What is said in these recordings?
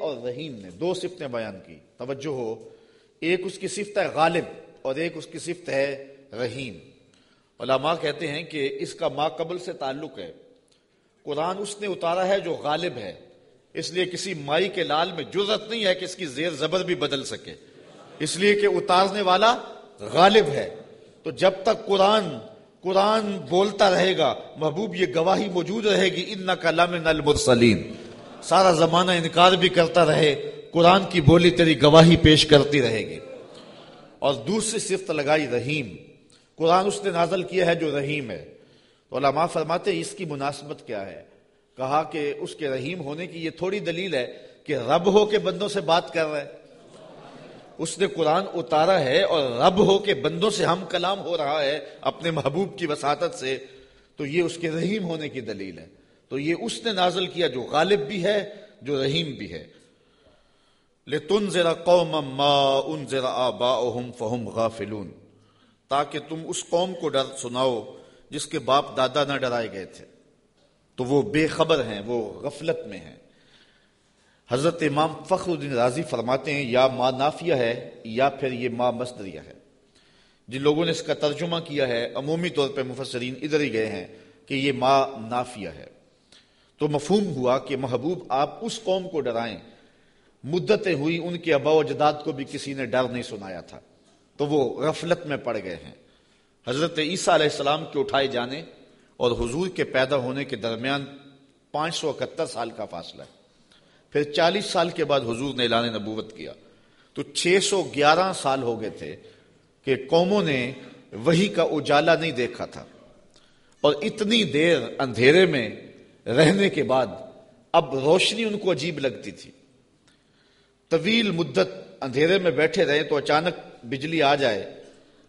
اور رحیم نے دو صفتیں بیان کی۔ توجہ ہو۔ ایک اس کی صفت ہے غالب اور ایک اس کی صفت ہے رحیم۔ علماء کہتے ہیں کہ اس کا ما قبل سے تعلق ہے۔ قرآن اس نے اتارا ہے جو غالب ہے۔ اس لیے کسی مائی کے لال میں جرت نہیں ہے کہ اس کی زیر زبر بھی بدل سکے۔ اس لیے کہ اتارنے والا غالب ہے۔ تو جب تک قرآن قرآن بولتا رہے گا، محبوب یہ گواہی موجود رہے گی ان کلام المرسلین۔ سارا زمانہ انکار بھی کرتا رہے، قرآن کی بولی تیری گواہی پیش کرتی رہے گی۔ اور دوسری صفت لگائی رحیم۔ قرآن اس نے نازل کیا ہے جو رحیم ہے۔ تو علماء فرماتے ہیں، اس کی مناسبت کیا ہے؟ کہا کہ اس کے رحیم ہونے کی یہ تھوڑی دلیل ہے کہ رب ہو کے بندوں سے بات کر رہے۔ اس نے قرآن اتارا ہے اور رب ہو کے بندوں سے ہم کلام ہو رہا ہے اپنے محبوب کی وساطت سے۔ تو یہ اس کے رحیم ہونے کی دلیل ہے۔ تو یہ اس نے نازل کیا جو غالب بھی ہے، جو رحیم بھی ہے۔ لتن ذرا قوم ما ان ذرا آبا فہم غافلون۔ تاکہ تم اس قوم کو ڈر سناؤ جس کے باپ دادا نہ ڈرائے گئے تھے۔ تو وہ بے خبر ہیں، وہ غفلت میں ہیں۔ حضرت امام فخر الدین راضی فرماتے ہیں، یا ماں نافیہ ہے، یا پھر یہ ماں مصدریہ ہے۔ جن لوگوں نے اس کا ترجمہ کیا ہے، عمومی طور پہ مفسرین ادھر ہی گئے ہیں کہ یہ ماں نافیہ ہے۔ تو مفہوم ہوا کہ محبوب آپ اس قوم کو ڈرائیں۔ مدتیں ہوئی ان کے ابا و جداد کو بھی کسی نے ڈر نہیں سنایا تھا۔ تو وہ غفلت میں پڑ گئے ہیں۔ حضرت عیسیٰ علیہ السلام کے اٹھائے جانے اور حضور کے پیدا ہونے کے درمیان پانچ سو اکہتر سال کا فاصلہ ہے۔ پھر چالیس سال کے بعد حضور نے اعلان نبوت کیا۔ تو چھ سو گیارہ سال ہو گئے تھے کہ قوموں نے وہی کا اجالا نہیں دیکھا تھا۔ اور اتنی دیر اندھیرے میں رہنے کے بعد اب روشنی ان کو عجیب لگتی تھی۔ طویل مدت اندھیرے میں بیٹھے رہے تو اچانک بجلی آ جائے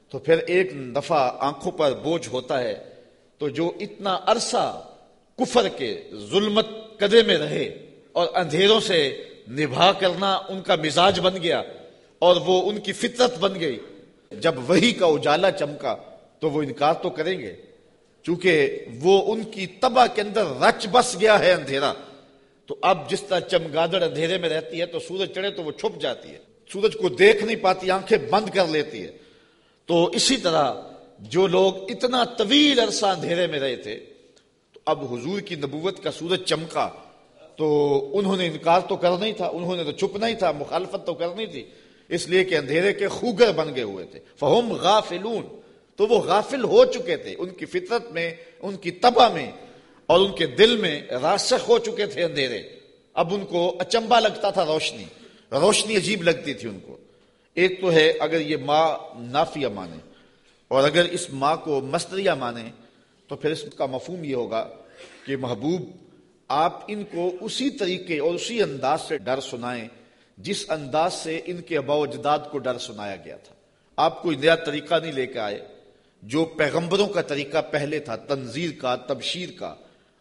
تو پھر ایک دفعہ آنکھوں پر بوجھ ہوتا ہے تو جو اتنا عرصہ کفر کے ظلمت قدے میں رہے اور اندھیروں سے نبھا کرنا ان کا مزاج بن گیا اور وہ ان کی فطرت بن گئی۔ جب وہی کا اجالا چمکا تو وہ انکار تو کریں گے۔ چونکہ وہ ان کی تباہ کے اندر رچ بس گیا ہے اندھیرا۔ تو اب جس طرح چمگادڑ اندھیرے میں رہتی ہے، تو سورج چڑھے تو وہ چھپ جاتی ہے۔ سورج کو دیکھ نہیں پاتی، آنکھیں بند کر لیتی ہے۔ تو اسی طرح جو لوگ اتنا طویل عرصہ اندھیرے میں رہے تھے، تو اب حضور کی نبوت کا سورج چمکا۔ تو انہوں نے انکار تو کرنا ہی تھا، انہوں نے تو چھپنا ہی تھا، مخالفت تو کرنی تھی۔ اس لیے کہ اندھیرے کے خوگر بن گئے ہوئے تھے۔ فہم غافلون۔ تو وہ غافل ہو چکے تھے، ان کی فطرت میں، ان کی تباہ میں، اور ان کے دل میں راسخ ہو چکے تھے اندھیرے۔ اب ان کو اچمبا لگتا تھا روشنی روشنی عجیب لگتی تھی ان کو۔ ایک تو ہے، اگر یہ ماں نافیہ مانے، اور اگر اس ماں کو مستریہ مانے، تو پھر اس کا مفہوم یہ ہوگا کہ محبوب، آپ ان کو اسی طریقے اور اسی انداز سے ڈر سنائیں، جس انداز سے ان کے ابا و جداد کو ڈر سنایا گیا تھا۔ آپ کوئی نیا طریقہ نہیں لے کے آئے۔ جو پیغمبروں کا طریقہ پہلے تھا تنظیر کا، تبشیر کا،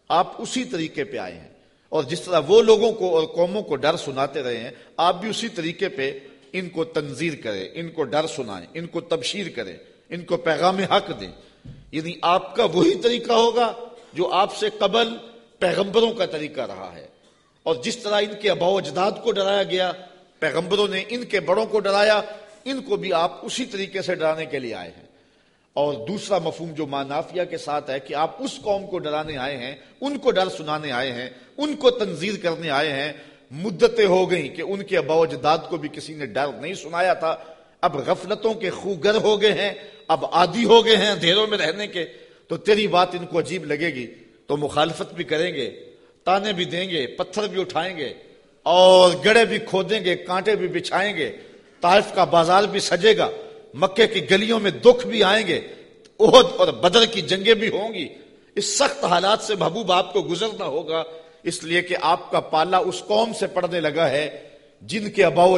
آپ اسی طریقے پہ آئے ہیں۔ اور جس طرح وہ لوگوں کو اور قوموں کو ڈر سناتے رہے ہیں، آپ بھی اسی طریقے پہ ان کو تنظیر کریں، ان کو ڈر سنائیں، ان کو تبشیر کریں، ان کو پیغام حق دیں۔ یعنی آپ کا وہی طریقہ ہوگا جو آپ سے قبل پیغمبروں کا طریقہ رہا ہے۔ اور جس طرح ان کے ابا و اجداد کو ڈرایا گیا، پیغمبروں نے ان کے بڑوں کو ڈرایا، ان کو بھی آپ اسی طریقے سے ڈرانے کے لیے آئے ہیں۔ اور دوسرا مفہوم جو مانافیہ کے ساتھ ہے کہ آپ اس قوم کو ڈرانے آئے ہیں، ان کو ڈر سنانے آئے ہیں، ان کو تنظیر کرنے آئے ہیں، مدتیں ہو گئیں کہ ان کے ابا و جداد کو بھی کسی نے ڈر نہیں سنایا تھا۔ اب غفلتوں کے خوگر ہو گئے ہیں، اب عادی ہو گئے ہیں اندھیروں میں رہنے کے۔ تو تیری بات ان کو عجیب لگے گی، تو مخالفت بھی کریں گے، تانے بھی دیں گے، پتھر بھی اٹھائیں گے، اور گڑے بھی کھودیں گے، کانٹے بھی بچھائیں گے، طائف کا بازار بھی سجے گا۔ مکے کی گلیوں میں دکھ بھی آئیں گے عہد اور بدر کی جنگیں بھی ہوں گی۔ اس سخت حالات سے محبوب آپ کو گزرنا ہوگا، اس لیے کہ آپ کا پالا اس قوم سے پڑنے لگا ہے، جن کے ابا و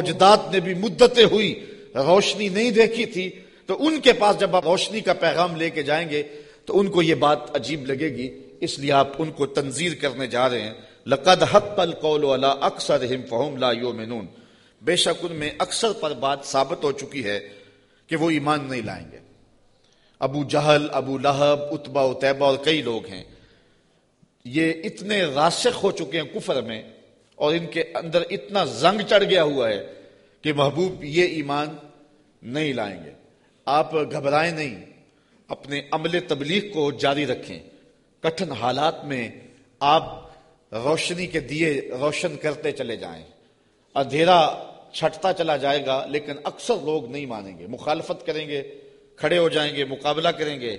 نے بھی مدتیں ہوئی، روشنی نہیں دیکھی تھی۔ تو ان کے پاس جب آپ روشنی کا پیغام لے کے جائیں گے، تو ان کو یہ بات عجیب لگے گی۔ اس لیے آپ ان کو تنظیر کرنے جا رہے ہیں۔ لقد حق القول ولا اکثر فہم لا یؤمنون۔ بے شک ان میں اکثر پر بات ثابت ہو چکی ہے۔ کہ وہ ایمان نہیں لائیں گے۔ ابو جہل، ابو لہب اتبا اتبا اور کئی لوگ ہیں۔ یہ اتنے راسخ ہو چکے ہیں کفر میں اور ان کے اندر اتنا زنگ چڑھ گیا ہوا ہے کہ محبوب یہ ایمان نہیں لائیں گے۔ آپ گھبرائیں نہیں۔ اپنے عمل تبلیغ کو جاری رکھیں۔ کٹھن حالات میں آپ روشنی کے دیے روشن کرتے چلے جائیں۔ اندھیرا چھٹتا چلا جائے گا، لیکن اکثر لوگ نہیں مانیں گے۔ مخالفت کریں گے، کھڑے ہو جائیں گے، مقابلہ کریں گے،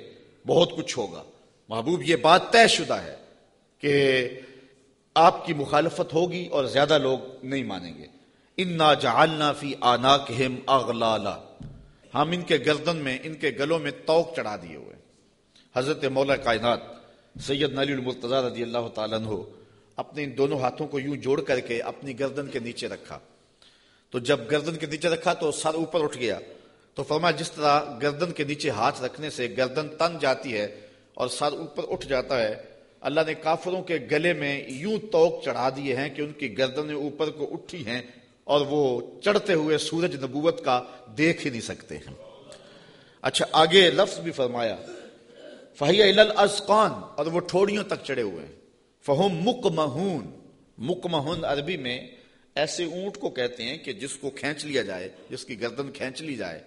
بہت کچھ ہوگا۔ محبوب، یہ بات طے شدہ ہے کہ آپ کی مخالفت ہوگی اور زیادہ لوگ نہیں مانیں گے۔ انا جعلنا فی آناکہم اغلالا ہم ان کے گردن میں، ان کے گلوں میں توق چڑھا دیے ہوئے۔ حضرت مولا کائنات سید نلی المرتضی رضی اللہ تعالیٰ عنہ اپنے ان دونوں ہاتھوں کو یوں جوڑ کر کے اپنی گردن کے نیچے رکھا۔ تو جب گردن کے نیچے رکھا تو سر اوپر اٹھ گیا۔ تو فرمایا، جس طرح گردن کے نیچے ہاتھ رکھنے سے گردن تن جاتی ہے اور سر اوپر اٹھ جاتا ہے، اللہ نے کافروں کے گلے میں یوں توق چڑھا دیے ہیں کہ ان کی گردنیں اوپر کو اٹھی ہیں اور وہ چڑھتے ہوئے سورج نبوت کا دیکھ ہی نہیں سکتے ہیں۔ اچھا آگے لفظ بھی فرمایا فہیا الاسقان اور وہ ٹھوڑیوں تک چڑھے ہوئے ہیں۔ فہم مک مہون مک مہون عربی میں ایسے اونٹ کو کہتے ہیں کہ جس کو کھینچ لیا جائے، جس کی گردن کھینچ لی جائے،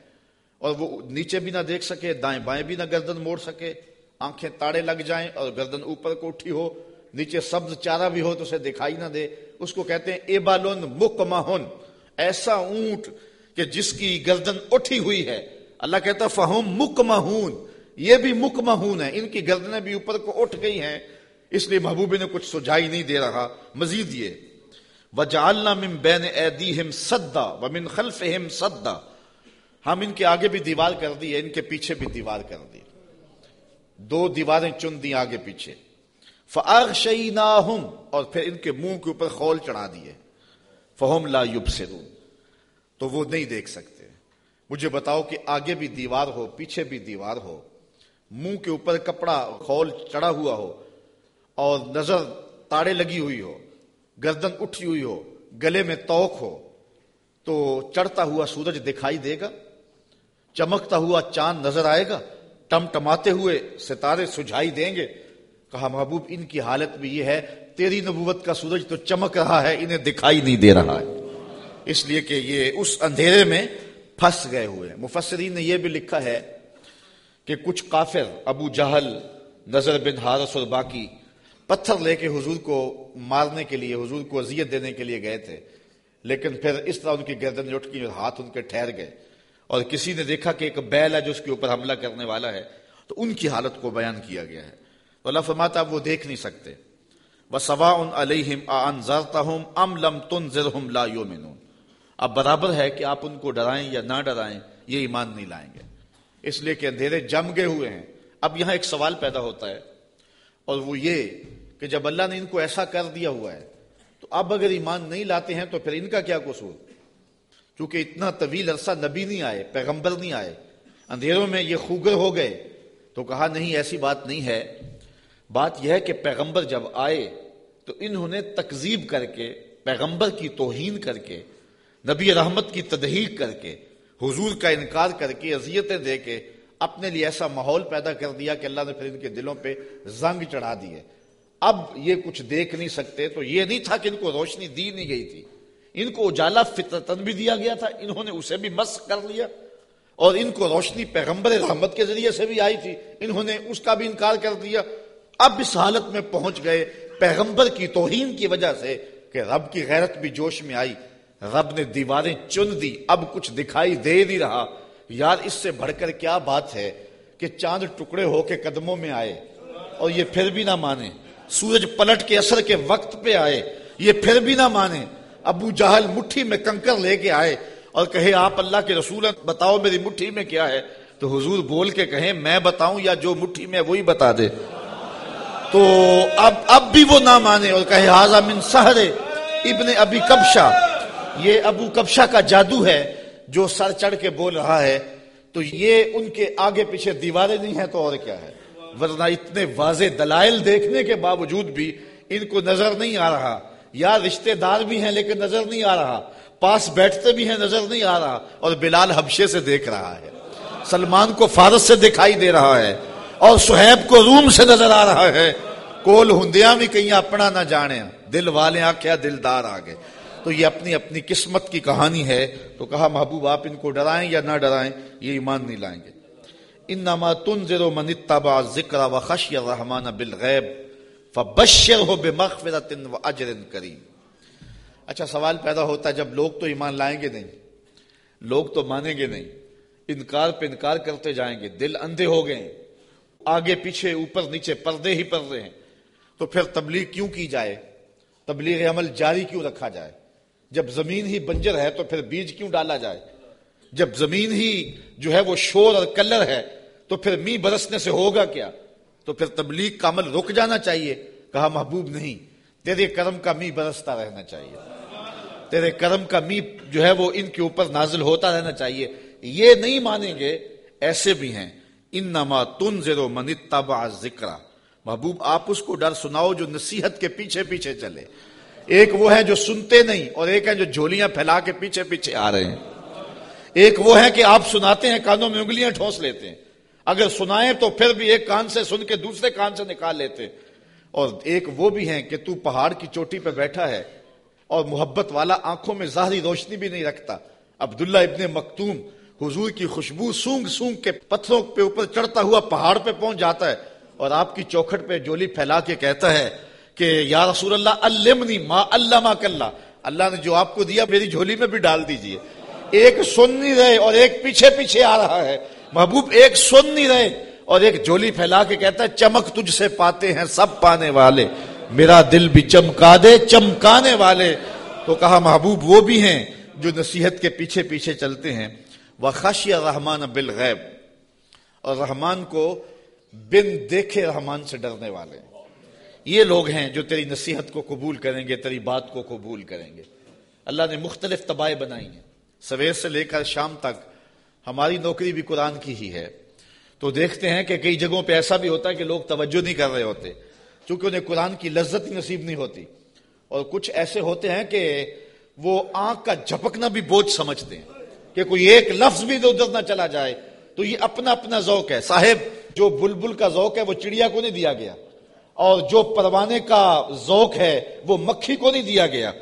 اور وہ نیچے بھی نہ دیکھ سکے، دائیں بائیں بھی نہ گردن موڑ سکے، آنکھیں تاڑے لگ جائیں اور گردن اوپر کو اٹھی ہو، نیچے سبز چارہ بھی ہو تو اسے دکھائی نہ دے۔ اس کو کہتے ہیں اے بالون مک مہون ایسا اونٹ کہ جس کی گردن اٹھی ہوئی ہے۔ اللہ کہتا فہم مک مہون یہ بھی مک مہون ہے ان کی گردنیں بھی اوپر کو اٹھ گئی ہیں۔ اس لیے محبوبی نے کچھ سجائی نہیں دے رہا۔ مزید یہ۔ وجعلنا من بین ایدیہم صدا ومن خلفہم صدا ہم ان کے آگے بھی دیوار کر دی، ان کے پیچھے بھی دیوار کر دی۔ دو دیواریں چن دی آگے پیچھے۔ فَأَغْشَيْنَاهُمْ اور پھر ان کے منہ کے اوپر خول چڑھا دیے۔ فَهُمْ لَا يُبْصِرُونَ۔ تو وہ نہیں دیکھ سکتے۔ مجھے بتاؤ کہ آگے بھی دیوار ہو، پیچھے بھی دیوار ہو۔ منہ کے اوپر کپڑا خول چڑھا ہوا ہو اور نظر تاڑے لگی ہوئی ہو۔ گردن اٹھی ہوئی ہو، گلے میں توق ہو، تو چڑھتا ہوا سورج دکھائی دے گا، چمکتا ہوا چاند نظر آئے گا ٹم ٹماتے ہوئے ستارے سجھائی دیں گے۔ کہا، محبوب، ان کی حالت بھی یہ ہے، تیری نبوت کا سورج تو چمک رہا ہے، انہیں دکھائی نہیں دے رہا ہے۔ اس لیے کہ یہ اس اندھیرے میں پھنس گئے ہوئے مفسرین نے یہ بھی لکھا ہے کہ کچھ کافر ابو جہل، نظر بن حارس اور باقی پتھر لے کے حضور کو مارنے کے لیے، حضور کو اذیت دینے کے لیے گئے تھے۔ لیکن پھر اس طرح ان کی گردن اٹھ اور ہاتھ ان کے ٹھہر گئے۔ اور کسی نے دیکھا کہ ایک بیل ہے جو اس کے اوپر حملہ کرنے والا ہے، تو ان کی حالت کو بیان کیا گیا ہے۔ تو اللہ فرماتا وہ دیکھ نہیں سکتے۔ وہ سوا ان علیہم ام لم تن لا یومنون اب برابر ہے کہ آپ ان کو ڈرائیں یا نہ ڈرائیں، یہ ایمان نہیں لائیں گے۔ اس لیے کہ اندھیرے جم گئے ہوئے ہیں۔ اب یہاں ایک سوال پیدا ہوتا ہے، اور وہ یہ کہ جب اللہ نے ان کو ایسا کر دیا ہوا ہے، تو اب اگر ایمان نہیں لاتے ہیں تو پھر ان کا کیا قصور؟ کیونکہ اتنا طویل عرصہ نبی نہیں آئے، پیغمبر نہیں آئے، اندھیروں میں یہ خوگر ہو گئے، تو کہا نہیں، ایسی بات نہیں ہے۔ بات یہ ہے کہ پیغمبر جب آئے، تو انہوں نے تکزیب کر کے، پیغمبر کی توہین کر کے، نبی رحمت کی تدہیق کر کے، حضور کا انکار کر کے، اذیتیں دے کے، اپنے لیے ایسا ماحول پیدا کر دیا کہ اللہ نے پھر ان کے دلوں پہ زنگ چڑھا دیے اب یہ کچھ دیکھ نہیں سکتے تو یہ نہیں تھا کہ ان کو روشنی دی نہیں گئی تھی۔ ان کو اجالا فطرتن بھی دیا گیا تھا، انہوں نے اسے بھی مس کر لیا۔ اور ان کو روشنی پیغمبر رحمت کے ذریعے سے بھی آئی تھی، انہوں نے اس کا بھی انکار کر دیا۔ اب اس حالت میں پہنچ گئے پیغمبر کی توہین کی وجہ سے کہ رب کی غیرت بھی جوش میں آئی۔ رب نے دیواریں چن دی، اب کچھ دکھائی دے نہیں رہا۔ یار، اس سے بڑھ کر کیا بات ہے کہ چاند ٹکڑے ہو کے قدموں میں آئے اور یہ پھر بھی نہ مانے۔ سورج پلٹ کے اثر کے وقت پہ آئے، یہ پھر بھی نہ مانے۔ ابو جہل مٹھی میں کنکر لے کے آئے اور کہے، آپ اللہ کے رسول بتاؤ میری مٹھی میں کیا ہے؟ تو حضور بول کے کہیں، میں بتاؤں یا جو مٹھی میں وہی بتا دے۔ تو اب اب بھی وہ نہ مانے اور کہے حاضہ من سہرے ابن ابی کبشا یہ ابو کبشا کا جادو ہے جو سر چڑھ کے بول رہا ہے۔ تو یہ ان کے آگے پیچھے دیواریں نہیں ہیں تو اور کیا ہے؟ ورنہ اتنے واضح دلائل دیکھنے کے باوجود بھی ان کو نظر نہیں آ رہا۔ یا رشتہ دار بھی ہیں لیکن نظر نہیں آ رہا۔ پاس بیٹھتے بھی ہیں، نظر نہیں آ رہا۔ اور بلال حبشے سے دیکھ رہا ہے۔ سلمان کو فارس سے دکھائی دے رہا ہے۔ اور سہیب کو روم سے نظر آ رہا ہے۔ کول ہندیاں بھی کہیں اپنا نہ جانے۔ دل والے آخیا دلدار آ گئے تو یہ اپنی اپنی قسمت کی کہانی ہے۔ تو کہا، محبوب، آپ ان کو ڈرائیں یا نہ ڈرائیں، یہ ایمان نہیں لائیں گے۔ انما تنذر من اتبع ذکر و خشی الرحمن بالغیب فبشرہ بمغفرت و اجر کریم۔ اچھا سوال پیدا ہوتا ہے، جب لوگ تو ایمان لائیں گے نہیں، لوگ تو مانیں گے نہیں، انکار پہ انکار کرتے جائیں گے، دل اندھے ہو گئے آگے پیچھے، اوپر نیچے، پردے ہی پردے ہیں۔ تو پھر تبلیغ کیوں کی جائے؟ تبلیغ عمل جاری کیوں رکھا جائے؟ جب زمین ہی بنجر ہے تو پھر بیج کیوں ڈالا جائے؟ جب زمین ہی جو ہے وہ شور اور کلر ہے تو پھر می برسنے سے ہوگا کیا؟ تو پھر تبلیغ کا عمل رک جانا چاہیے۔ کہا، محبوب نہیں، تیرے کرم کا می برستا رہنا چاہیے۔ تیرے کرم کا می جو ہے وہ ان کے اوپر نازل ہوتا رہنا چاہیے۔ یہ نہیں مانیں گے، ایسے بھی ہیں۔ ان نما تن زیرو من تبا ذکر محبوب، آپ اس کو ڈر سناؤ جو نصیحت کے پیچھے پیچھے چلے۔ ایک وہ ہے جو سنتے نہیں اور ایک ہے جو جھولیاں پھیلا کے پیچھے پیچھے آ رہے ہیں۔ ایک وہ ہے کہ آپ سناتے ہیں، کانوں میں انگلیاں ٹھوس لیتے ہیں۔ اگر سنائیں تو پھر بھی ایک کان سے سن کے دوسرے کان سے نکال لیتے۔ اور ایک وہ بھی ہیں کہ تو پہاڑ کی چوٹی پہ بیٹھا ہے اور محبت والا آنکھوں میں ظاہری روشنی بھی نہیں رکھتا۔ عبداللہ ابن مکتوم حضور کی خوشبو سونگ سونگ کے پتھروں پہ اوپر چڑھتا ہوا پہاڑ پہ پہنچ جاتا ہے اور آپ کی چوکھٹ پہ جولی پھیلا کے کہتا ہے کہ یا رسول اللہ، علمنی ما اللہ۔ کلّا اللہ نے جو آپ کو دیا، میری جھولی میں بھی ڈال دیجیے۔ ایک سن نہیں رہے اور ایک پیچھے پیچھے آ رہا ہے۔ محبوب ایک سن نہیں رہے اور ایک جولی پھیلا کے کہتا ہے، چمک تجھ سے پاتے ہیں سب پانے والے۔ میرا دل بھی چمکا دے، چمکانے والے۔ تو کہا، محبوب وہ بھی ہیں جو نصیحت کے پیچھے پیچھے چلتے ہیں۔ وہ خاشی رحمان بالغیب اور رحمان کو بن دیکھے رحمان سے ڈرنے والے۔ یہ لوگ ہیں جو تیری نصیحت کو قبول کریں گے، تیری بات کو قبول کریں گے۔ اللہ نے مختلف تباہ بنائی ہیں۔ سویر سے لے کر شام تک ہماری نوکری بھی قرآن کی ہی ہے۔ تو دیکھتے ہیں کہ کئی جگہوں پہ ایسا بھی ہوتا ہے کہ لوگ توجہ نہیں کر رہے ہوتے، چونکہ انہیں قرآن کی لذت ہی نصیب نہیں ہوتی۔ اور کچھ ایسے ہوتے ہیں کہ وہ آنکھ کا جھپکنا بھی بوجھ سمجھتے ہیں کہ کوئی ایک لفظ بھی ادھر نہ چلا جائے۔ تو یہ اپنا اپنا ذوق ہے۔ صاحب، جو بلبل کا ذوق ہے، وہ چڑیا کو نہیں دیا گیا۔ اور جو پروانے کا ذوق ہے، وہ مکھی کو نہیں دیا گیا۔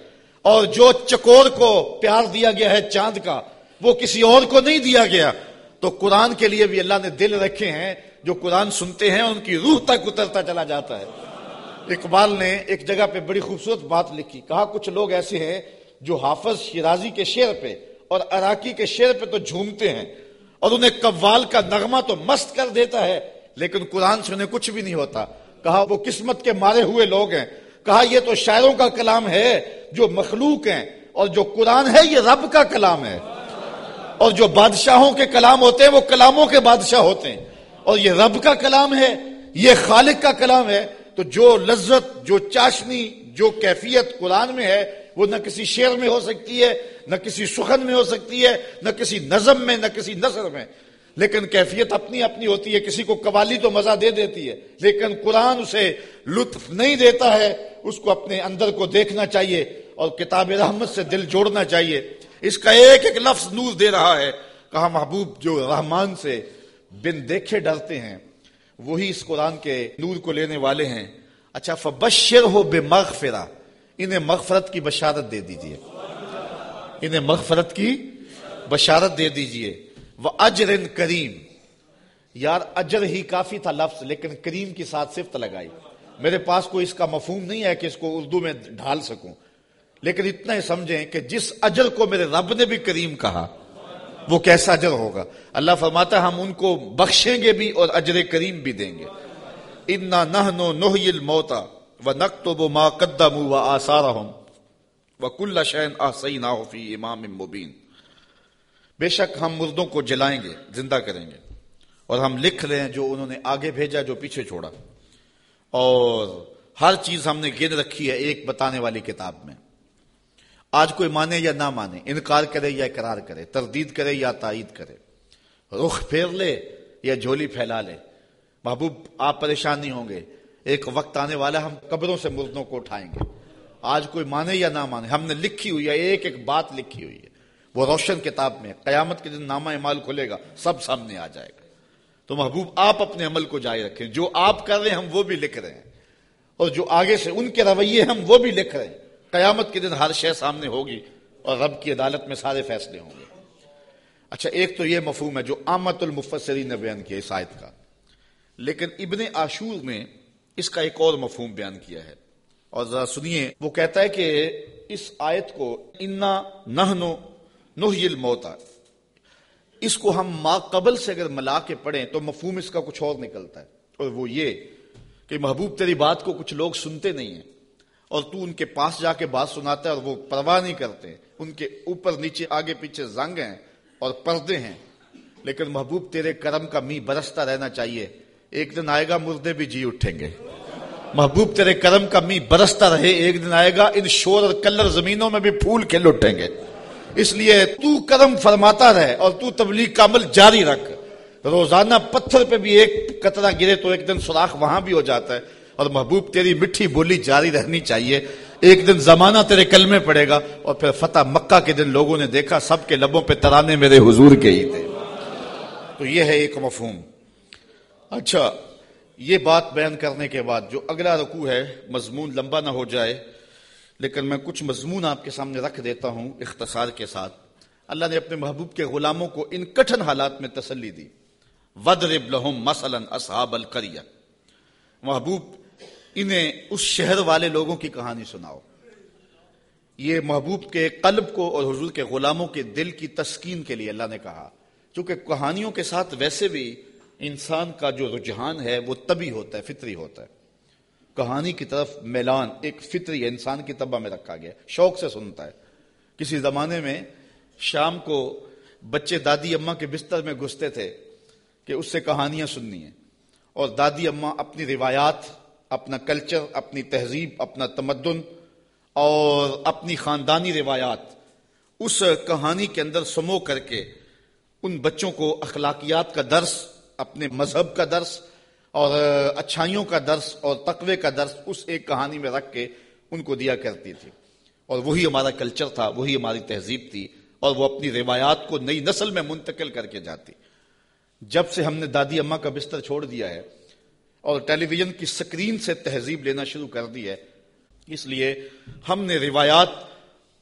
اور جو چکور کو پیار دیا گیا ہے چاند کا وہ کسی اور کو نہیں دیا گیا۔ تو قرآن کے لیے بھی اللہ نے دل رکھے ہیں، جو قرآن سنتے ہیں، ان کی روح تک اترتا چلا جاتا ہے۔ اقبال نے ایک جگہ پہ بڑی خوبصورت بات لکھی، کہا، کچھ لوگ ایسے ہیں جو حافظ شیرازی کے شعر پہ اور اراکی کے شعر پہ تو جھومتے ہیں اور انہیں قوال کا نغمہ تو مست کر دیتا ہے، لیکن قرآن سے انہیں کچھ بھی نہیں ہوتا۔ کہا، وہ قسمت کے مارے ہوئے لوگ ہیں۔ کہا، یہ تو شاعروں کا کلام ہے جو مخلوق ہیں اور جو قرآن ہے، یہ رب کا کلام ہے۔ اور جو بادشاہوں کے کلام ہوتے ہیں وہ کلاموں کے بادشاہ ہوتے ہیں۔ اور یہ رب کا کلام ہے، یہ خالق کا کلام ہے، تو جو لذت، جو چاشنی، جو کیفیت قرآن میں ہے، وہ نہ کسی شعر میں ہو سکتی ہے، نہ کسی سخن میں ہو سکتی ہے، نہ کسی نظم میں، نہ کسی نثر میں۔ لیکن کیفیت اپنی اپنی ہوتی ہے، کسی کو قوالی تو مزہ دے دیتی ہے، لیکن قرآن اسے لطف نہیں دیتا ہے، اس کو اپنے اندر کو دیکھنا چاہیے اور کتاب رحمت سے دل جوڑنا چاہیے۔ اس کا ایک ایک لفظ نور دے رہا ہے کہا محبوب جو رحمان سے بن دیکھے ڈرتے ہیں، وہی اس قرآن کے نور کو لینے والے ہیں۔ اچھا فبشر ہو بے مغفرہ انہیں مغفرت کی بشارت دے دیجیے۔ انہیں مغفرت کی بشارت دے دیجیے۔ وہ اجر کریم۔ یار، اجر ہی کافی تھا لفظ، لیکن کریم کی ساتھ صفت لگائی۔ میرے پاس کوئی اس کا مفہوم نہیں ہے کہ اس کو اردو میں ڈھال سکوں۔ لیکن اتنا ہی سمجھیں کہ جس اجر کو میرے رب نے بھی کریم کہا، وہ کیسا اجر ہوگا؟ اللہ فرماتا ہم ان کو بخشیں گے بھی اور اجر کریم بھی دیں گے۔ انا نہ نو نوہل موتا و نقط ما قدم و آسارا و کل شین آسئی نہ امام مبین بے شک ہم مردوں کو جلائیں گے، زندہ کریں گے۔ اور ہم لکھ رہے ہیں جو انہوں نے آگے بھیجا، جو پیچھے چھوڑا۔ اور ہر چیز ہم نے گن رکھی ہے ایک بتانے والی کتاب میں۔ آج کوئی مانے یا نہ مانے، انکار کرے یا اقرار کرے، تردید کرے یا تائید کرے۔ رخ پھیر لے یا جھولی پھیلا لے۔ محبوب، آپ پریشان نہیں ہوں گے۔ ایک وقت آنے والا ہم قبروں سے مردوں کو اٹھائیں گے۔ آج کوئی مانے یا نہ مانے، ہم نے لکھی ہوئی ہے، ایک ایک بات لکھی ہوئی ہے۔ وہ روشن کتاب میں، قیامت کے دن نامہ امال کھلے گا، سب سامنے آ جائے گا۔ تو محبوب، آپ اپنے عمل کو جاری رکھیں۔ جو آپ کر رہے ہیں، ہم وہ بھی لکھ رہے ہیں۔ اور جو آگے سے ان کے رویے ہم وہ بھی لکھ رہے ہیں۔ قیامت کے دن ہر شے سامنے ہوگی اور رب کی عدالت میں سارے فیصلے ہوں گے۔ اچھا ایک تو یہ مفہوم ہے جو آمت المفسرین نے بیان کیا اس آیت کا۔ لیکن ابن عاشور میں اس کا ایک اور مفہوم بیان کیا ہے۔ اور ذرا سنیے، وہ کہتا ہے کہ اس آیت کو انا نہنو نوہی موتا اس کو ہم ما قبل سے اگر ملا کے پڑھیں تو مفہوم اس کا کچھ اور نکلتا ہے۔ اور وہ یہ کہ محبوب تیری بات کو کچھ لوگ سنتے نہیں ہیں۔ اور تو ان کے پاس جا کے بات سناتا ہے اور وہ پرواہ نہیں کرتے۔ ان کے اوپر نیچے آگے پیچھے زنگ ہیں اور پردے ہیں۔ لیکن محبوب تیرے کرم کا می برستا رہنا چاہیے۔ ایک دن آئے گا مردے بھی جی اٹھیں گے۔ محبوب تیرے کرم کا می برستا رہے۔ ایک دن آئے گا ان شور اور کلر زمینوں میں بھی پھول کھل اٹھیں گے۔ اس لیے تو کرم فرماتا رہے اور تو تبلیغ کا عمل جاری رکھ۔ روزانہ پتھر پہ بھی ایک قطرہ گرے تو ایک دن سوراخ وہاں بھی ہو جاتا ہے۔ اور محبوب تیری مٹھی بولی جاری رہنی چاہیے۔ ایک دن زمانہ تیرے کلمے پڑے گا اور پھر فتح مکہ کے دن لوگوں نے دیکھا سب کے لبوں پہ ترانے میرے حضور کے ہی تھے۔ تو یہ ہے ایک مفہوم۔ اچھا یہ بات بیان کرنے کے بعد جو اگلا رکوع ہے، مضمون لمبا نہ ہو جائے، لیکن میں کچھ مضمون آپ کے سامنے رکھ دیتا ہوں اختصار کے ساتھ۔ اللہ نے اپنے محبوب کے غلاموں کو ان کٹھن حالات میں تسلی دی۔ ودرب لہم مثلا اصحاب القریہ محبوب انہیں اس شہر والے لوگوں کی کہانی سناؤ۔ یہ محبوب کے قلب کو اور حضور کے غلاموں کے دل کی تسکین کے لیے اللہ نے کہا۔ چونکہ کہانیوں کے ساتھ ویسے بھی انسان کا جو رجحان ہے وہ تبھی ہوتا ہے، فطری ہوتا ہے۔ کہانی کی طرف میلان ایک فطری ہے انسان کی طبع میں رکھا گیا، شوق سے سنتا ہے۔ کسی زمانے میں شام کو بچے دادی اماں کے بستر میں گھستے تھے کہ اس سے کہانیاں سننی ہیں۔ اور دادی اماں اپنی روایات اپنا کلچر اپنی تہذیب، اپنا تمدن اور اپنی خاندانی روایات، اس کہانی کے اندر سمو کر کے ان بچوں کو اخلاقیات کا درس، اپنے مذہب کا درس اور اچھائیوں کا درس اور تقوی کا درس، اس ایک کہانی میں رکھ کے ان کو دیا کرتی تھی۔ اور وہی ہمارا کلچر تھا، وہی ہماری تہذیب تھی اور وہ اپنی روایات کو نئی نسل میں منتقل کر کے جاتی۔ جب سے ہم نے دادی اماں کا بستر چھوڑ دیا ہے اور ٹیلی ویژن کی سکرین سے تہذیب لینا شروع کر دی ہے۔ اس لیے ہم نے روایات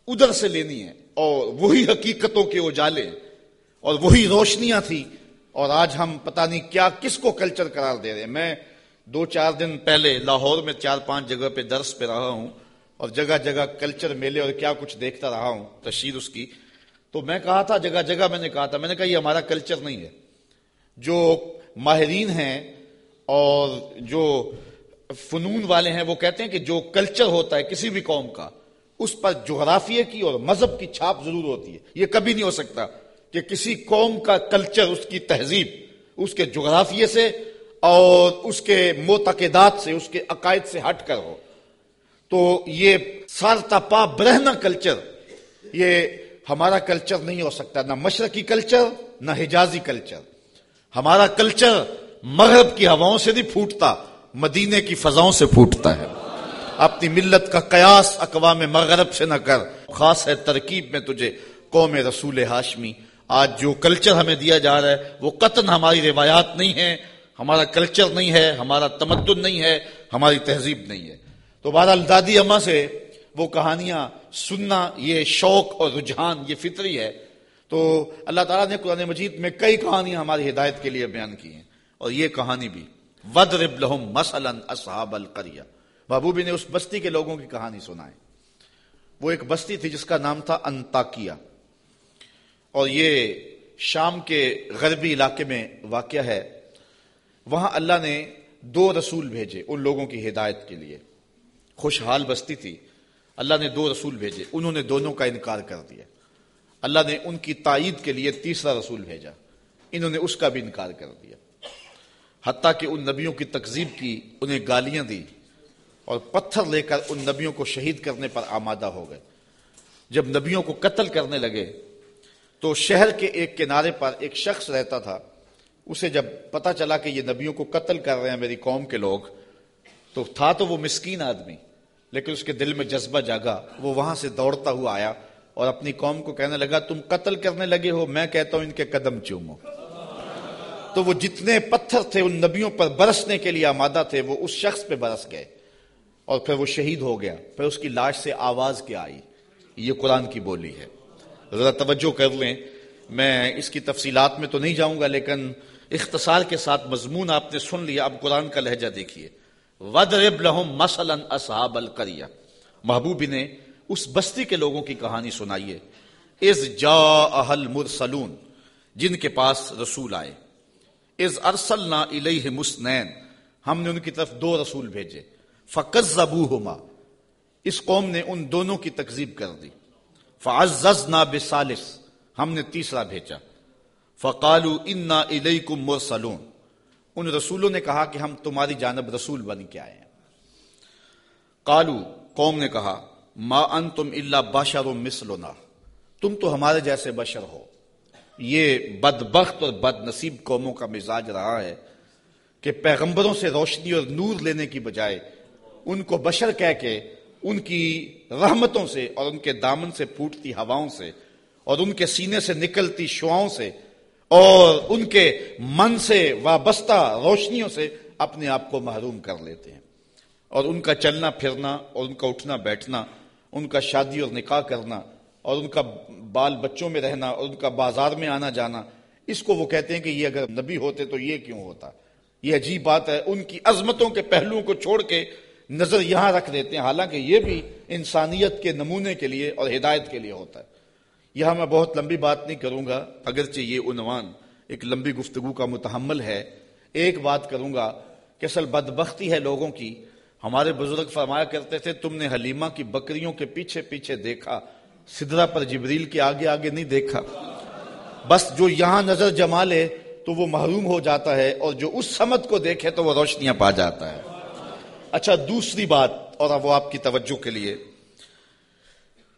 ادھر سے لینی ہے اور وہی حقیقتوں کے اجالے اور وہی روشنیاں تھی اور آج ہم پتہ نہیں کیا کس کو کلچر قرار دے رہے ہیں۔ میں دو چار دن پہلے لاہور میں چار پانچ جگہ پہ درس پہ رہا ہوں اور جگہ جگہ کلچر میلے اور کیا کچھ دیکھتا رہا ہوں، تشہیر اس کی۔ تو میں کہا تھا، جگہ جگہ میں نے کہا تھا، میں نے کہا یہ ہمارا کلچر نہیں ہے۔ جو ماہرین ہیں اور جو فنون والے ہیں وہ کہتے ہیں کہ جو کلچر ہوتا ہے کسی بھی قوم کا، اس پر جغرافیے کی اور مذہب کی چھاپ ضرور ہوتی ہے۔ یہ کبھی نہیں ہو سکتا کہ کسی قوم کا کلچر اس کی تہذیب، اس کے جغرافیے سے اور اس کے معتقدات سے، اس کے عقائد سے ہٹ کر ہو۔ تو یہ سارتا پا برہنا کلچر یہ ہمارا کلچر نہیں ہو سکتا، نہ مشرقی کلچر نہ حجازی کلچر ہمارا کلچر مغرب کی ہواؤں سے نہیں پھوٹتا، مدینے کی فضاؤں سے پھوٹتا ہے۔ اپنی ملت کا قیاس اقوام مغرب سے نہ کر۔ خاص ہے ترکیب میں تجھے، قوم رسول ہاشمی۔ آج جو کلچر ہمیں دیا جا رہا ہے، وہ قطن ہماری روایات نہیں ہے ہمارا کلچر نہیں ہے، ہمارا تمدن نہیں ہے، ہماری تہذیب نہیں ہے۔ تو بہرحال دادی اما سے وہ کہانیاں سننا یہ شوق اور رجحان، یہ فطری ہے۔ تو اللہ تعالیٰ نے قرآن مجید میں کئی کہانیاں ہماری ہدایت کے لیے بیان کی ہیں۔ اور یہ کہانی بھی۔ ودرب لہم مثلا اصحاب القریہ محبوبی نے اس بستی کے لوگوں کی کہانی سنائے وہ ایک بستی تھی جس کا نام تھا انتاکیہ۔ اور یہ شام کے غربی علاقے میں واقع ہے۔ وہاں اللہ نے دو رسول بھیجے ان لوگوں کی ہدایت کے لیے۔ خوشحال بستی تھی۔ اللہ نے دو رسول بھیجے۔ انہوں نے دونوں کا انکار کر دیا۔ اللہ نے ان کی تائید کے لیے تیسرا رسول بھیجا۔ انہوں نے اس کا بھی انکار کر دیا۔ حتیٰ کہ ان نبیوں کی تقزیب کی، انہیں گالیاں دی اور پتھر لے کر ان نبیوں کو شہید کرنے پر آمادہ ہو گئے۔ جب نبیوں کو قتل کرنے لگے تو شہر کے ایک کنارے پر ایک شخص رہتا تھا۔ اسے جب پتا چلا کہ یہ نبیوں کو قتل کر رہے ہیں میری قوم کے لوگ، تو تھا تو وہ مسکین آدمی، لیکن اس کے دل میں جذبہ جاگا۔ وہ وہاں سے دوڑتا ہوا آیا اور اپنی قوم کو کہنے لگا، تم قتل کرنے لگے ہو، میں کہتا ہوں ان کے قدم چومو۔ تو وہ جتنے پتھر تھے ان نبیوں پر برسنے کے لیے آمادہ تھے، وہ اس شخص پہ برس گئے۔ اور پھر وہ شہید ہو گیا۔ پھر اس کی لاش سے آواز کیا آئی۔ یہ قرآن کی بولی ہے۔ ذرا توجہ کر لیں۔ میں اس کی تفصیلات میں تو نہیں جاؤں گا، لیکن اختصار کے ساتھ مضمون آپ نے سن لیا۔ اب قرآن کا لہجہ دیکھیے۔ وَدْرِبْ لَهُمْ مَسَلًا أَصْحَابَ الْقَرِيَةِ۔ محبوب نے اس بستی کے لوگوں کی کہانی سنائیے از جا اہل مرسلون جن کے پاس رسول آئے۔ از ارسلنا الیہ مسنین ہم نے ان کی طرف دو رسول بھیجے۔ فکزبوہما اس قوم نے ان دونوں کی تکذیب کر دی۔ فعززنا بسالس ہم نے تیسرا بھیجا۔ فقالو انا الیکم مرسلون۔ ان رسولوں نے کہا کہ ہم تمہاری جانب رسول بن کے آئے ہیں۔ قالو قوم نے کہا، ما انتم الا بشر مثلنا۔ تم تو ہمارے جیسے بشر ہو۔ یہ بدبخت اور بد نصیب قوموں کا مزاج رہا ہے کہ پیغمبروں سے روشنی اور نور لینے کی بجائے ان کو بشر کہہ کے ان کی رحمتوں سے اور ان کے دامن سے پھوٹتی ہواؤں سے اور ان کے سینے سے نکلتی شعاؤں سے اور ان کے من سے وابستہ روشنیوں سے اپنے آپ کو محروم کر لیتے ہیں اور ان کا چلنا پھرنا اور ان کا اٹھنا بیٹھنا، ان کا شادی اور نکاح کرنا اور ان کا بال بچوں میں رہنا اور ان کا بازار میں آنا جانا، اس کو وہ کہتے ہیں کہ یہ اگر نبی ہوتے تو یہ کیوں ہوتا؟ یہ عجیب بات ہے، ان کی عظمتوں کے پہلوؤں کو چھوڑ کے نظر یہاں رکھ دیتے ہیں، حالانکہ یہ بھی انسانیت کے نمونے کے لیے اور ہدایت کے لیے ہوتا ہے۔ یہاں میں بہت لمبی بات نہیں کروں گا، اگرچہ یہ عنوان ایک لمبی گفتگو کا متحمل ہے۔ ایک بات کروں گا کہ اصل بدبختی ہے لوگوں کی۔ ہمارے بزرگ فرمایا کرتے تھے، تم نے حلیمہ کی بکریوں کے پیچھے پیچھے دیکھا۔ سدرا پر جبریل کے آگے آگے نہیں دیکھا۔ بس جو یہاں نظر جما لے تو وہ محروم ہو جاتا ہے اور جو اس سمت کو دیکھے تو وہ روشنیاں پا جاتا ہے۔ اچھا دوسری بات اور وہ آپ کی توجہ کے لیے۔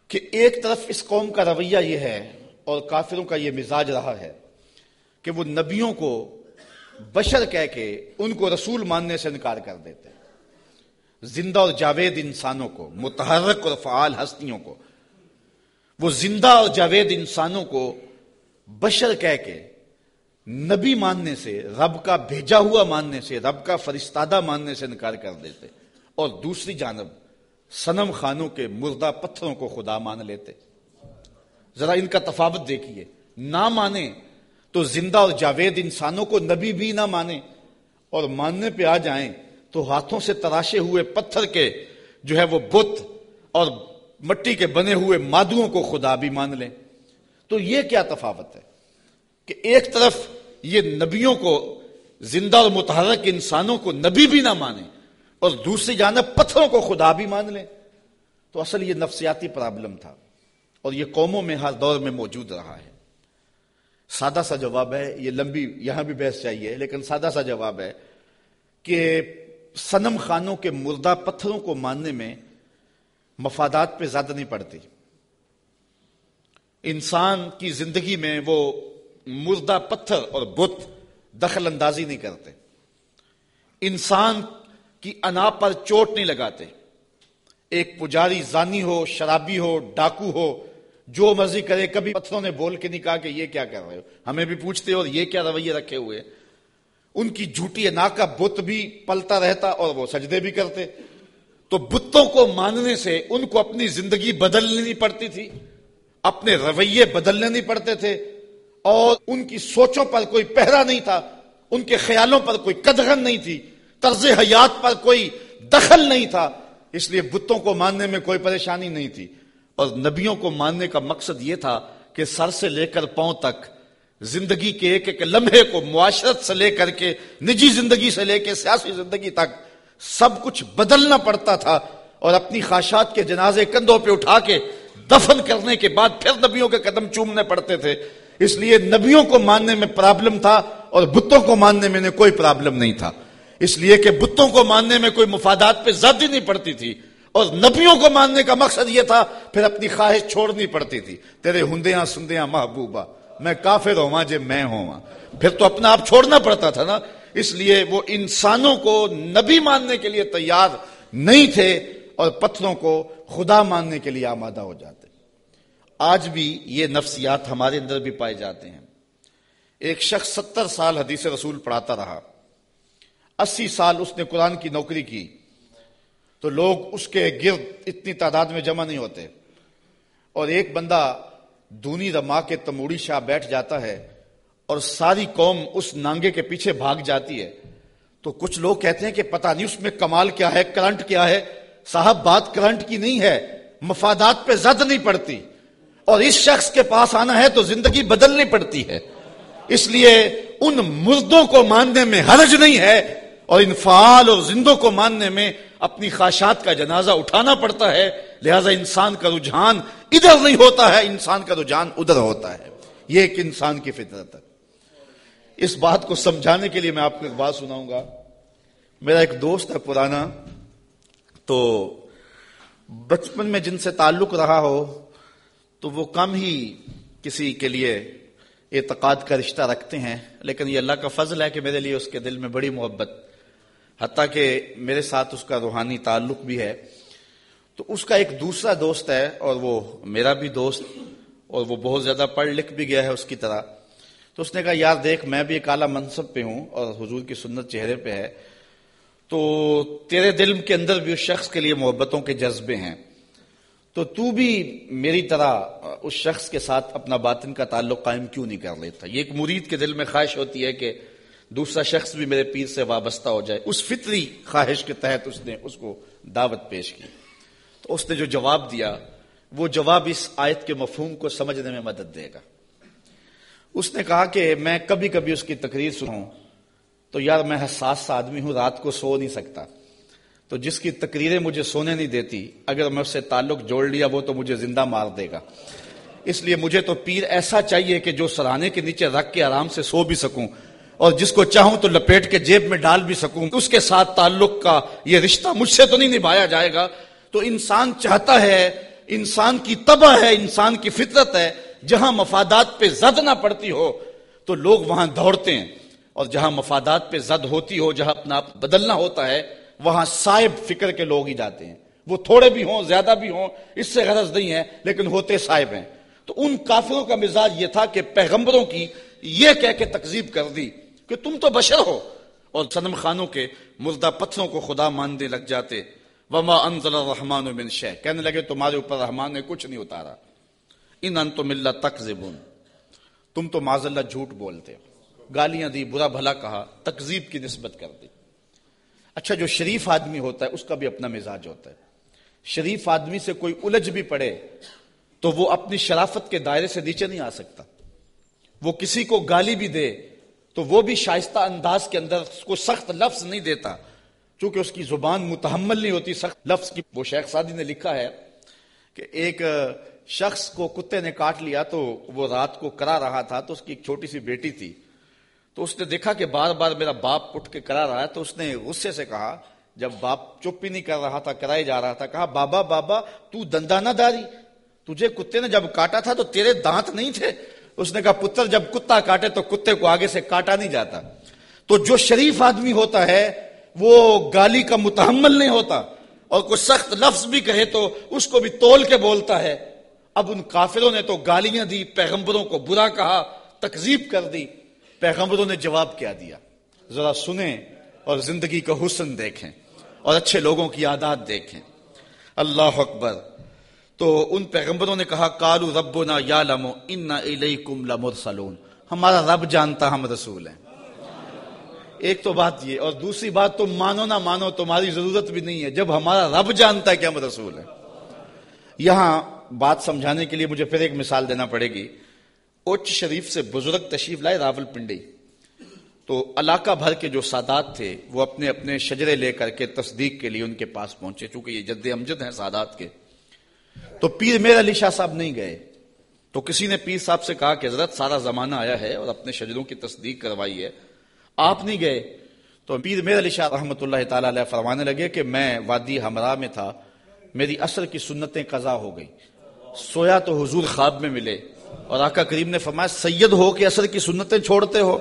کہ ایک طرف اس قوم کا رویہ یہ ہے اور کافروں کا یہ مزاج رہا ہے کہ وہ نبیوں کو بشر کہہ کے ان کو رسول ماننے سے انکار کر دیتے زندہ اور جاوید انسانوں کو، متحرک اور فعال ہستیوں کو وہ زندہ اور جاوید انسانوں کو بشر کہہ کے نبی ماننے سے، رب کا بھیجا ہوا ماننے سے، رب کا فرستادہ ماننے سے انکار کر دیتے اور دوسری جانب سنم خانوں کے مردہ پتھروں کو خدا مان لیتے۔ ذرا ان کا تفاوت دیکھیے۔ نہ مانے تو زندہ اور جاوید انسانوں کو نبی بھی نہ مانے اور ماننے پہ آ جائیں تو ہاتھوں سے تراشے ہوئے پتھر کے جو ہے وہ بت اور مٹی کے بنے ہوئے مادوؤں کو خدا بھی مان لیں۔ تو یہ کیا تفاوت ہے؟ کہ ایک طرف یہ نبیوں کو زندہ اور متحرک انسانوں کو نبی بھی نہ مانے اور دوسری جانب پتھروں کو خدا بھی مان لیں۔ تو اصل یہ نفسیاتی پرابلم تھا اور یہ قوموں میں ہر دور میں موجود رہا ہے۔ سادہ سا جواب ہے، یہ لمبی یہاں بھی بحث چاہیے، لیکن سادہ سا جواب ہے کہ سنم خانوں کے مردہ پتھروں کو ماننے میں مفادات پہ زیادہ نہیں پڑتی انسان کی زندگی میں وہ مردہ پتھر اور بت دخل اندازی نہیں کرتے۔ انسان کی انا پر چوٹ نہیں لگاتے۔ ایک پجاری زانی ہو، شرابی ہو، ڈاکو ہو، جو مرضی کرے، کبھی پتھروں نے بول کے نہیں کہا کہ یہ کیا کر رہے ہو۔ ہمیں بھی پوچھتے اور یہ کیا رویے رکھے ہوئے۔ ان کی جھوٹی انا کا بت بھی پلتا رہتا اور وہ سجدے بھی کرتے۔ تو بتوں کو ماننے سے ان کو اپنی زندگی بدلنی نہیں پڑتی تھی، اپنے رویے بدلنے نہیں پڑتے تھے، اور ان کی سوچوں پر کوئی پہرا نہیں تھا، ان کے خیالوں پر کوئی قدغن نہیں تھی، طرز حیات پر کوئی دخل نہیں تھا۔ اس لیے بتوں کو ماننے میں کوئی پریشانی نہیں تھی۔ اور نبیوں کو ماننے کا مقصد یہ تھا کہ سر سے لے کر پاؤں تک، زندگی کے ایک ایک لمحے کو معاشرت سے لے کر کے، نجی زندگی سے لے کے سیاسی زندگی تک سب کچھ بدلنا پڑتا تھا اور اپنی خواہشات کے جنازے کندھوں پہ اٹھا کے دفن کرنے کے بعد پھر نبیوں کے قدم چومنے پڑتے تھے۔ اس لیے نبیوں کو ماننے میں پرابلم تھا اور بتوں کو ماننے میں کوئی پرابلم نہیں تھا۔ اس لیے کہ بتوں کو ماننے میں کوئی مفادات پہ زیادہ نہیں پڑتی تھی اور نبیوں کو ماننے کا مقصد یہ تھا، پھر اپنی خواہش چھوڑنی پڑتی تھی۔ تیرے ہندیاں سندیاں محبوبہ، میں کافر ہوا جے میں ہوا پھر تو اپنا آپ چھوڑنا پڑتا تھا نا۔ اس لیے وہ انسانوں کو نبی ماننے کے لیے تیار نہیں تھے اور پتھروں کو خدا ماننے کے لیے آمادہ ہو جاتے۔ آج بھی یہ نفسیات ہمارے اندر بھی پائے جاتے ہیں۔ ایک شخص ستر سال حدیث رسول پڑھاتا رہا۔ اسی سال اس نے قرآن کی نوکری کی۔ تو لوگ اس کے گرد اتنی تعداد میں جمع نہیں ہوتے۔ اور ایک بندہ دونی رما کے تموڑی شاہ بیٹھ جاتا ہے۔ اور ساری قوم اس نانگے کے پیچھے بھاگ جاتی ہے۔ تو کچھ لوگ کہتے ہیں کہ پتہ نہیں اس میں کمال کیا ہے، کرنٹ کیا ہے۔ صاحب، بات کرنٹ کی نہیں ہے، مفادات پہ زد نہیں پڑتی۔ اور اس شخص کے پاس آنا ہے تو زندگی بدلنی پڑتی ہے۔ اس لیے ان مردوں کو ماننے میں حرج نہیں ہے اور ان فعال اور زندوں کو ماننے میں اپنی خواہشات کا جنازہ اٹھانا پڑتا ہے۔ لہذا انسان کا رجحان ادھر نہیں ہوتا ہے، انسان کا رجحان ادھر ہوتا ہے۔ یہ ایک انسان کی فطرت ہے۔ اس بات کو سمجھانے کے لیے میں آپ کو ایک بات سناؤں گا۔ میرا ایک دوست ہے پرانا، تو بچپن میں جن سے تعلق رہا ہو، تو وہ کم ہی کسی کے لیے اعتقاد کا رشتہ رکھتے ہیں، لیکن یہ اللہ کا فضل ہے کہ میرے لیے اس کے دل میں بڑی محبت، حتیٰ کہ میرے ساتھ اس کا روحانی تعلق بھی ہے۔ تو اس کا ایک دوسرا دوست ہے اور وہ میرا بھی دوست اور وہ بہت زیادہ پڑھ لکھ بھی گیا ہے اس کی طرح۔ تو اس نے کہا، یار دیکھ، میں بھی ایک اعلیٰ منصب پہ ہوں اور حضور کی سنت چہرے پہ ہے، تو تیرے دل کے اندر بھی اس شخص کے لیے محبتوں کے جذبے ہیں۔ تو تو بھی میری طرح اس شخص کے ساتھ اپنا باطن کا تعلق قائم کیوں نہیں کر لیتا؟ یہ ایک مرید کے دل میں خواہش ہوتی ہے کہ دوسرا شخص بھی میرے پیر سے وابستہ ہو جائے۔ اس فطری خواہش کے تحت اس نے اس کو دعوت پیش کی۔ تو اس نے جو جواب دیا، وہ جواب اس آیت کے مفہوم کو سمجھنے میں مدد دے گا۔ اس نے کہا کہ میں کبھی کبھی اس کی تقریر سنوں تو یار میں حساس سا آدمی ہوں، رات کو سو نہیں سکتا۔ تو جس کی تقریریں مجھے سونے نہیں دیتی، اگر میں اس سے تعلق جوڑ لیا وہ تو مجھے زندہ مار دے گا۔ اس لیے مجھے تو پیر ایسا چاہیے کہ جو سرانے کے نیچے رکھ کے آرام سے سو بھی سکوں اور جس کو چاہوں تو لپیٹ کے جیب میں ڈال بھی سکوں۔ اس کے ساتھ تعلق کا یہ رشتہ مجھ سے تو نہیں نبھایا جائے گا۔ تو انسان چاہتا ہے، انسان کی تباہ ہے، انسان کی فطرت ہے۔ جہاں مفادات پہ زد نہ پڑتی ہو، تو لوگ وہاں دوڑتے ہیں۔ اور جہاں مفادات پہ زد ہوتی ہو، جہاں اپنا بدلنا ہوتا ہے، وہاں صاحب فکر کے لوگ ہی جاتے ہیں۔ وہ تھوڑے بھی ہوں، زیادہ بھی ہوں، اس سے غرض نہیں ہے، لیکن ہوتے صاحب ہیں۔ تو ان کافروں کا مزاج یہ تھا کہ پیغمبروں کی یہ کہہ کے تقزیب کر دی کہ تم تو بشر ہو۔ اور سنم خانوں کے مردہ پتھروں کو خدا ماننے لگ جاتے۔ وما انزل الرحمن من شے کہنے لگے تمہارے اوپر رحمان نے کچھ نہیں اتارا۔ ان انتم اللہ تقزبون تم تو معذ اللہ جھوٹ بولتے ہو۔ گالیاں دی، برا بھلا کہا تقزیب کی نسبت کر دی۔ اچھا جو شریف آدمی ہوتا ہے، اس کا بھی اپنا مزاج ہوتا ہے۔ شریف آدمی سے کوئی الجھ بھی پڑے، تو وہ اپنی شرافت کے دائرے سے نیچے نہیں آ سکتا۔ وہ کسی کو گالی بھی دے، تو وہ بھی شائستہ انداز کے اندر اس کو سخت لفظ نہیں دیتا۔ چونکہ اس کی زبان متحمل نہیں ہوتی، سخت لفظ کی۔ وہ شیخ سادی نے لکھا ہے کہ ایک شخص کو کتے نے کاٹ لیا تو وہ رات کو کرا رہا تھا تو اس کی ایک چھوٹی سی بیٹی تھی۔ تو اس نے دیکھا کہ بار بار میرا باپ اٹھ کے کرا رہا ہے تو اس نے غصے سے کہا، جب باپ چپ ہی نہیں کر رہا تھا کرائے جا رہا تھا، کہا، بابا بابا، تو دندانہ داری، تجھے کتے نے جب کاٹا تھا تو تیرے دانت نہیں تھے۔ اس نے کہا، پتر، جب کتا کاٹے تو کتے کو آگے سے کاٹا نہیں جاتا۔ تو جو شریف آدمی ہوتا ہے، وہ گالی کا متحمل نہیں ہوتا۔ اور کوئی سخت لفظ بھی کہے تو اس کو بھی تول کے بولتا ہے۔ اب ان کافروں نے تو گالیاں دی، پیغمبروں کو برا کہا تکزیب کر دی۔ پیغمبروں نے جواب کیا دیا۔ ذرا سنیں اور زندگی کا حسن دیکھیں اور اچھے لوگوں کی عادات دیکھیں۔ اللہ اکبر۔ تو ان پیغمبروں نے کہا کالو ربنا یا لمو ان لمرسلون۔ ہمارا رب جانتا، ہم رسول ہیں۔ ایک تو بات یہ، اور دوسری بات تو مانو نہ مانو، تمہاری ضرورت بھی نہیں ہے۔ جب ہمارا رب جانتا ہے کہ ہم رسول ہیں۔ یہاں بات سمجھانے کے لیے مجھے پھر ایک مثال دینا پڑے گی۔ اوچ شریف سے بزرگ تشریف لائے راول پنڈی۔ تو علاقہ بھر کے جو سادات تھے، وہ اپنے اپنے شجرے لے کر کے تصدیق کے لیے ان کے پاس پہنچے، چونکہ یہ جد امجد ہیں سادات کے۔ تو پیر میر علی شاہ صاحب نہیں گئے۔ تو کسی نے پیر صاحب سے کہا کہ حضرت سارا زمانہ آیا ہے اور اپنے شجروں کی تصدیق کروائی ہے۔ آپ نہیں گئے۔ تو پیر میر علی شاہ رحمۃ اللہ تعالی علیہ فرمانے لگے کہ میں وادی ہمراہ میں تھا، میری اصل کی سنتیں قضا ہو گئی سویا تو حضور خواب میں ملے اور آقا کریم نے فرمایا، سید ہو کے اثر کی سنتیں چھوڑتے ہو۔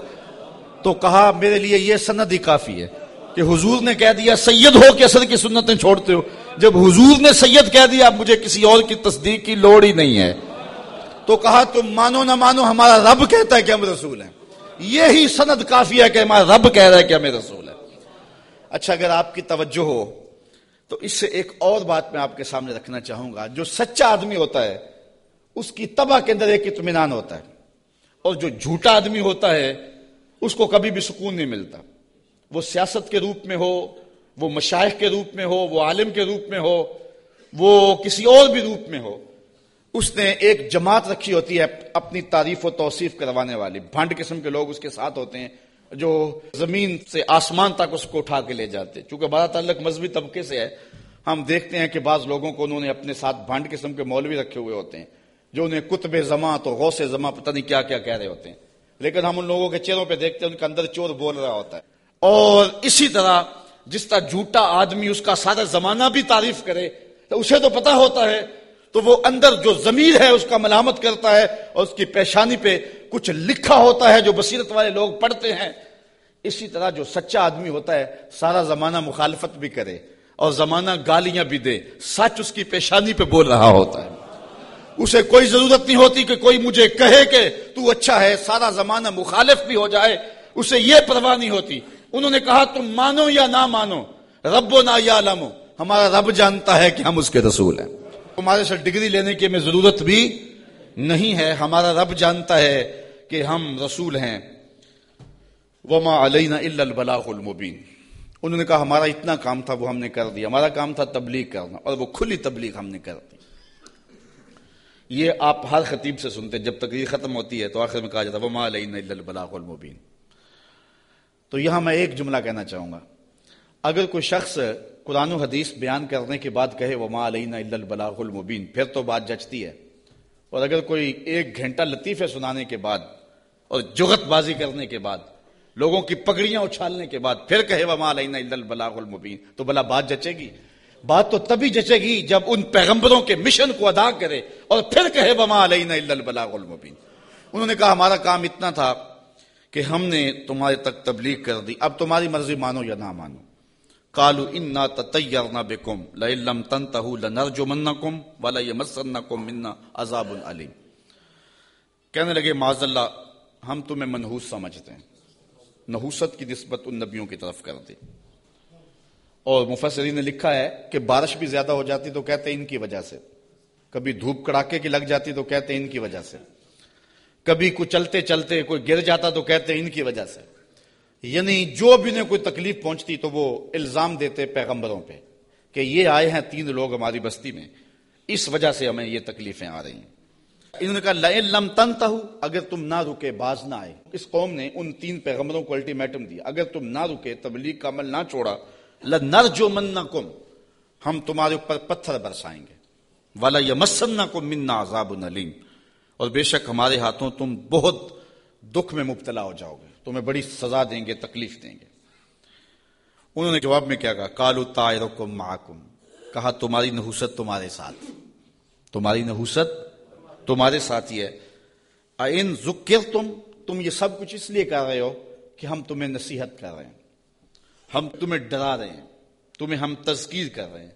تو کہا، میرے لیے یہ سند ہی کافی ہے کہ حضور نے کہہ دیا، سید ہو کے اثر کی سنتیں چھوڑتے ہو۔ جب حضور نے سید کہہ دیا، اب مجھے کسی اور کی تصدیق کی لوڑ ہی نہیں ہے۔ تو کہا، تم مانو نہ مانو، ہمارا رب کہتا ہے کہ ہم رسول ہیں۔ یہی سند کافی ہے کہ ہمارا رب کہہ رہا ہے کہ ہمیں رسول ہے اچھا اگر آپ کی توجہ ہو تو اس سے ایک اور بات میں آپ کے سامنے رکھنا چاہوں گا، جو سچا آدمی ہوتا ہے، اس کی تباہ کے اندر ایک اطمینان ہوتا ہے۔ اور جو جھوٹا آدمی ہوتا ہے، اس کو کبھی بھی سکون نہیں ملتا۔ وہ سیاست کے روپ میں ہو، وہ مشائق کے روپ میں ہو، وہ عالم کے روپ میں ہو، وہ کسی اور بھی روپ میں ہو، اس نے ایک جماعت رکھی ہوتی ہے اپنی تعریف و توصیف کروانے والی۔ بھانڈ قسم کے لوگ اس کے ساتھ ہوتے ہیں۔ جو زمین سے آسمان تک اس کو اٹھا کے لے جاتے چونکہ بڑا تعلق مذہبی طبقے سے ہے، ہم دیکھتے ہیں کہ بعض لوگوں کو انہوں نے اپنے ساتھ بھانڈ قسم کے مولوی رکھے ہوئے ہوتے ہیں، جو انہیں کتب زماں تو غوث زماں پتہ نہیں کیا کیا کہہ رہے ہوتے ہیں۔ لیکن ہم ان لوگوں کے چہروں پہ دیکھتے ہیں، ان کے اندر چور بول رہا ہوتا ہے۔ اور اسی طرح جس طرح جھوٹا آدمی اس کا سارا زمانہ بھی تعریف کرے، تو اسے تو پتا ہوتا ہے، تو وہ اندر جو ضمیر ہے، اس کا ملامت کرتا ہے اور اس کی پیشانی پہ کچھ لکھا ہوتا ہے جو بصیرت والے لوگ پڑھتے ہیں، اسی طرح جو سچا آدمی ہوتا ہے، سارا زمانہ مخالفت بھی کرے اور زمانہ گالیاں بھی دے۔ سچ اس کی پیشانی پہ بول رہا ہوتا ہے۔ اسے کوئی ضرورت نہیں ہوتی کہ کوئی مجھے کہے کہ تو اچھا ہے، سارا زمانہ مخالف بھی ہو جائے۔ اسے یہ پرواہ نہیں ہوتی۔ انہوں نے کہا، تم مانو یا نہ مانو؟ رب و نہ یا لمو ہمارا رب جانتا ہے کہ ہم اس کے رسول ہیں۔ ہمارے سے ڈگری لینے کی ہمیں ضرورت بھی نہیں ہے۔ ہمارا رب جانتا ہے کہ ہم رسول ہیں۔ وما علینا الا البلاغ المبین انہوں نے کہا، ہمارا اتنا کام تھا، وہ ہم نے کر دیا۔ ہمارا کام تھا تبلیغ کرنا، اور وہ کھلی تبلیغ ہم نے کر دی۔ یہ آپ ہر خطیب سے سنتے جب تقریر ختم ہوتی ہے تو آخر میں کہا جاتا ہے، وما علینا الا البلاغ المبین تو یہاں میں ایک جملہ کہنا چاہوں گا۔ اگر کوئی شخص قرآن و حدیث بیان کرنے کے بعد کہے وہ ماں علینا البلاغ المبین پھر تو بات جچتی ہے۔ اور اگر کوئی ایک گھنٹہ لطیفے سنانے کے بعد اور جغت بازی کرنے کے بعد، لوگوں کی پگڑیاں اچھالنے کے بعد، پھر کہے وہ ماں علینا البلاغ المبین تو بلا بات جچے گی۔ بات تو تبھی جچے گی جب ان پیغمبروں کے مشن کو ادا کرے اور پھر کہے وہ ماں علینا البلاغ المبین انہوں نے کہا، ہمارا کام اتنا تھا کہ ہم نے تمہارے تک تبلیغ کر دی۔ اب تمہاری مرضی مانو یا نہ مانو۔ کالو ان نہ بکم لم تن تہ لنرجو من منا عذاب العلیم کہنے لگے معذ اللہ ہم تمہیں منحوس سمجھتے ہیں۔ نحوست کی نسبت ان نبیوں کی طرف کر دی۔ اور مفسرین نے لکھا ہے کہ بارش بھی زیادہ ہو جاتی تو کہتے ان کی وجہ سے۔ کبھی دھوپ کڑاکے کی لگ جاتی تو کہتے ان کی وجہ سے۔ کبھی کوئی چلتے چلتے کوئی گر جاتا تو کہتے ان کی وجہ سے۔ یعنی جو بھی انہیں کوئی تکلیف پہنچتی تو وہ الزام دیتے پیغمبروں پہ کہ یہ آئے ہیں تین لوگ ہماری بستی میں۔ اس وجہ سے ہمیں یہ تکلیفیں آ رہی ہیں۔ انہوں نے کہا، لئن لم تنتا اگر تم نہ رکے، باز نہ آئے۔ اس قوم نے ان تین پیغمبروں کو الٹیمیٹم دیا۔ اگر تم نہ رکے، تبلیغ کا عمل نہ چھوڑا نر ہم تمہارے اوپر پتھر برسائیں گے۔ والا یہ مسن منا عذاب نلیم اور بے شک ہمارے ہاتھوں تم بہت دکھ میں مبتلا ہو جاؤ گے۔ تمہیں بڑی سزا دیں گے، تکلیف دیں گے۔ انہوں نے جواب میں کیا کہا کالو تائرکم معکم۔ کہا، تمہاری نحوست تمہارے ساتھ۔ تمہاری نحوست تمہارے ساتھ ہی ہے۔ این ذکر تم تم یہ سب کچھ اس لیے کر رہے ہو کہ ہم تمہیں نصیحت کر رہے ہیں۔ ہم تمہیں ڈرا رہے ہیں، تمہیں ہم تذکیر کر رہے ہیں۔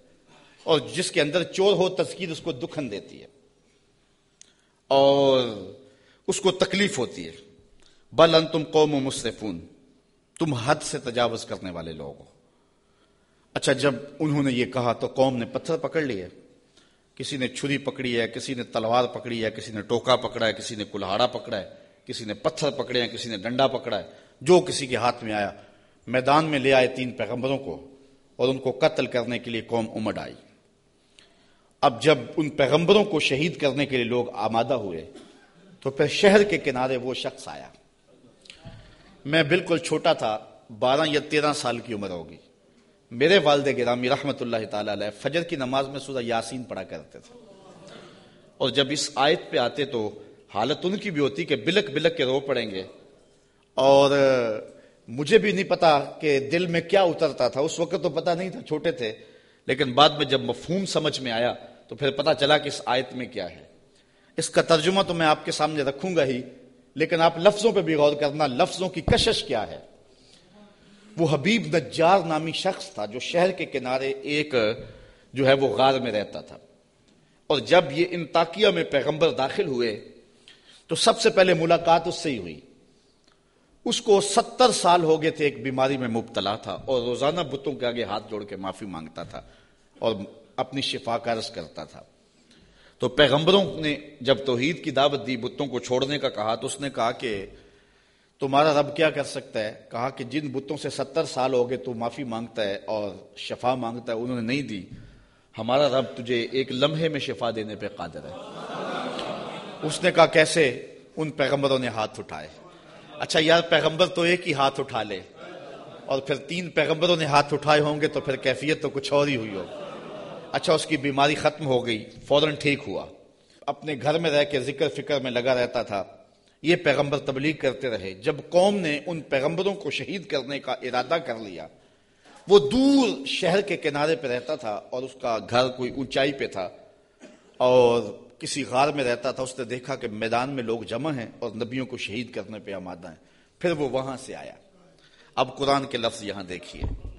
اور جس کے اندر چور ہو، تذکیر اس کو دکھن دیتی ہے۔ اور اس کو تکلیف ہوتی ہے۔ بل ان تم قوم و مصرفون تم حد سے تجاوز کرنے والے لوگ ہو۔ اچھا جب انہوں نے یہ کہا تو قوم نے پتھر پکڑ لیے کسی نے چھری پکڑی ہے، کسی نے تلوار پکڑی ہے، کسی نے ٹوکا پکڑا ہے، کسی نے کلہاڑا پکڑا ہے، کسی نے پتھر پکڑے ہیں، کسی نے ڈنڈا پکڑا ہے، جو کسی کے ہاتھ میں آیا، میدان میں لے آئے تین پیغمبروں کو اور ان کو قتل کرنے کے لیے قوم امڈ آئی۔ اب جب ان پیغمبروں کو شہید کرنے کے لیے لوگ آمادہ ہوئے، تو پھر شہر کے کنارے وہ شخص آیا۔ میں بالکل چھوٹا تھا، بارہ یا تیرہ سال کی عمر ہوگی۔ میرے والد گرامی رحمت اللہ تعالی علیہ فجر کی نماز میں سورہ یاسین پڑھا کرتے تھے۔ اور جب اس آیت پہ آتے تو حالت ان کی بھی ہوتی کہ بلک بلک کے رو پڑیں گے۔ اور مجھے بھی نہیں پتا کہ دل میں کیا اترتا تھا، اس وقت تو پتا نہیں تھا، چھوٹے تھے۔ لیکن بعد میں جب مفہوم سمجھ میں آیا تو پھر پتا چلا کہ اس آیت میں کیا ہے۔ اس کا ترجمہ تو میں آپ کے سامنے رکھوں گا ہی، لیکن آپ لفظوں پہ بھی غور کرنا، لفظوں کی کشش کیا ہے؟ وہ حبیب نجار نامی شخص تھا جو شہر کے کنارے ایک، جو ہے وہ غار میں رہتا تھا۔ اور جب یہ انتاکیہ میں پیغمبر داخل ہوئے، تو سب سے پہلے ملاقات اس سے ہی ہوئی۔ اس کو ستر سال ہو گئے تھے، ایک بیماری میں مبتلا تھا اور روزانہ بتوں کے آگے ہاتھ جوڑ کے معافی مانگتا تھا اور اپنی شفا کارس کرتا تھا۔ تو پیغمبروں نے جب توحید کی دعوت دی، بتوں کو چھوڑنے کا کہا، تو اس نے کہا کہ تمہارا رب کیا کر سکتا ہے؟ کہا کہ جن بتوں سے ستر سال ہو گئے تو معافی مانگتا ہے اور شفا مانگتا ہے، انہوں نے نہیں دی۔ ہمارا رب تجھے ایک لمحے میں شفا دینے پہ قادر ہے۔ اس نے کہا، کیسے؟ ان پیغمبروں نے ہاتھ اٹھائے۔ اچھا یار، پیغمبر تو ایک ہی ہاتھ اٹھا لے۔ اور پھر تین پیغمبروں نے ہاتھ اٹھائے ہوں گے تو پھر کیفیت تو کچھ اور ہی ہوئی ہو۔ اچھا اس کی بیماری ختم ہو گئی، فوراً ٹھیک ہوا۔ اپنے گھر میں رہ کے ذکر فکر میں لگا رہتا تھا۔ یہ پیغمبر تبلیغ کرتے رہے۔ جب قوم نے ان پیغمبروں کو شہید کرنے کا ارادہ کر لیا، وہ دور شہر کے کنارے پہ رہتا تھا اور اس کا گھر کوئی اونچائی پہ تھا اور کسی غار میں رہتا تھا۔ اس نے دیکھا کہ میدان میں لوگ جمع ہیں اور نبیوں کو شہید کرنے پہ آمادہ ہیں۔ پھر وہ وہاں سے آیا۔ اب قرآن کے لفظ یہاں دیکھیے۔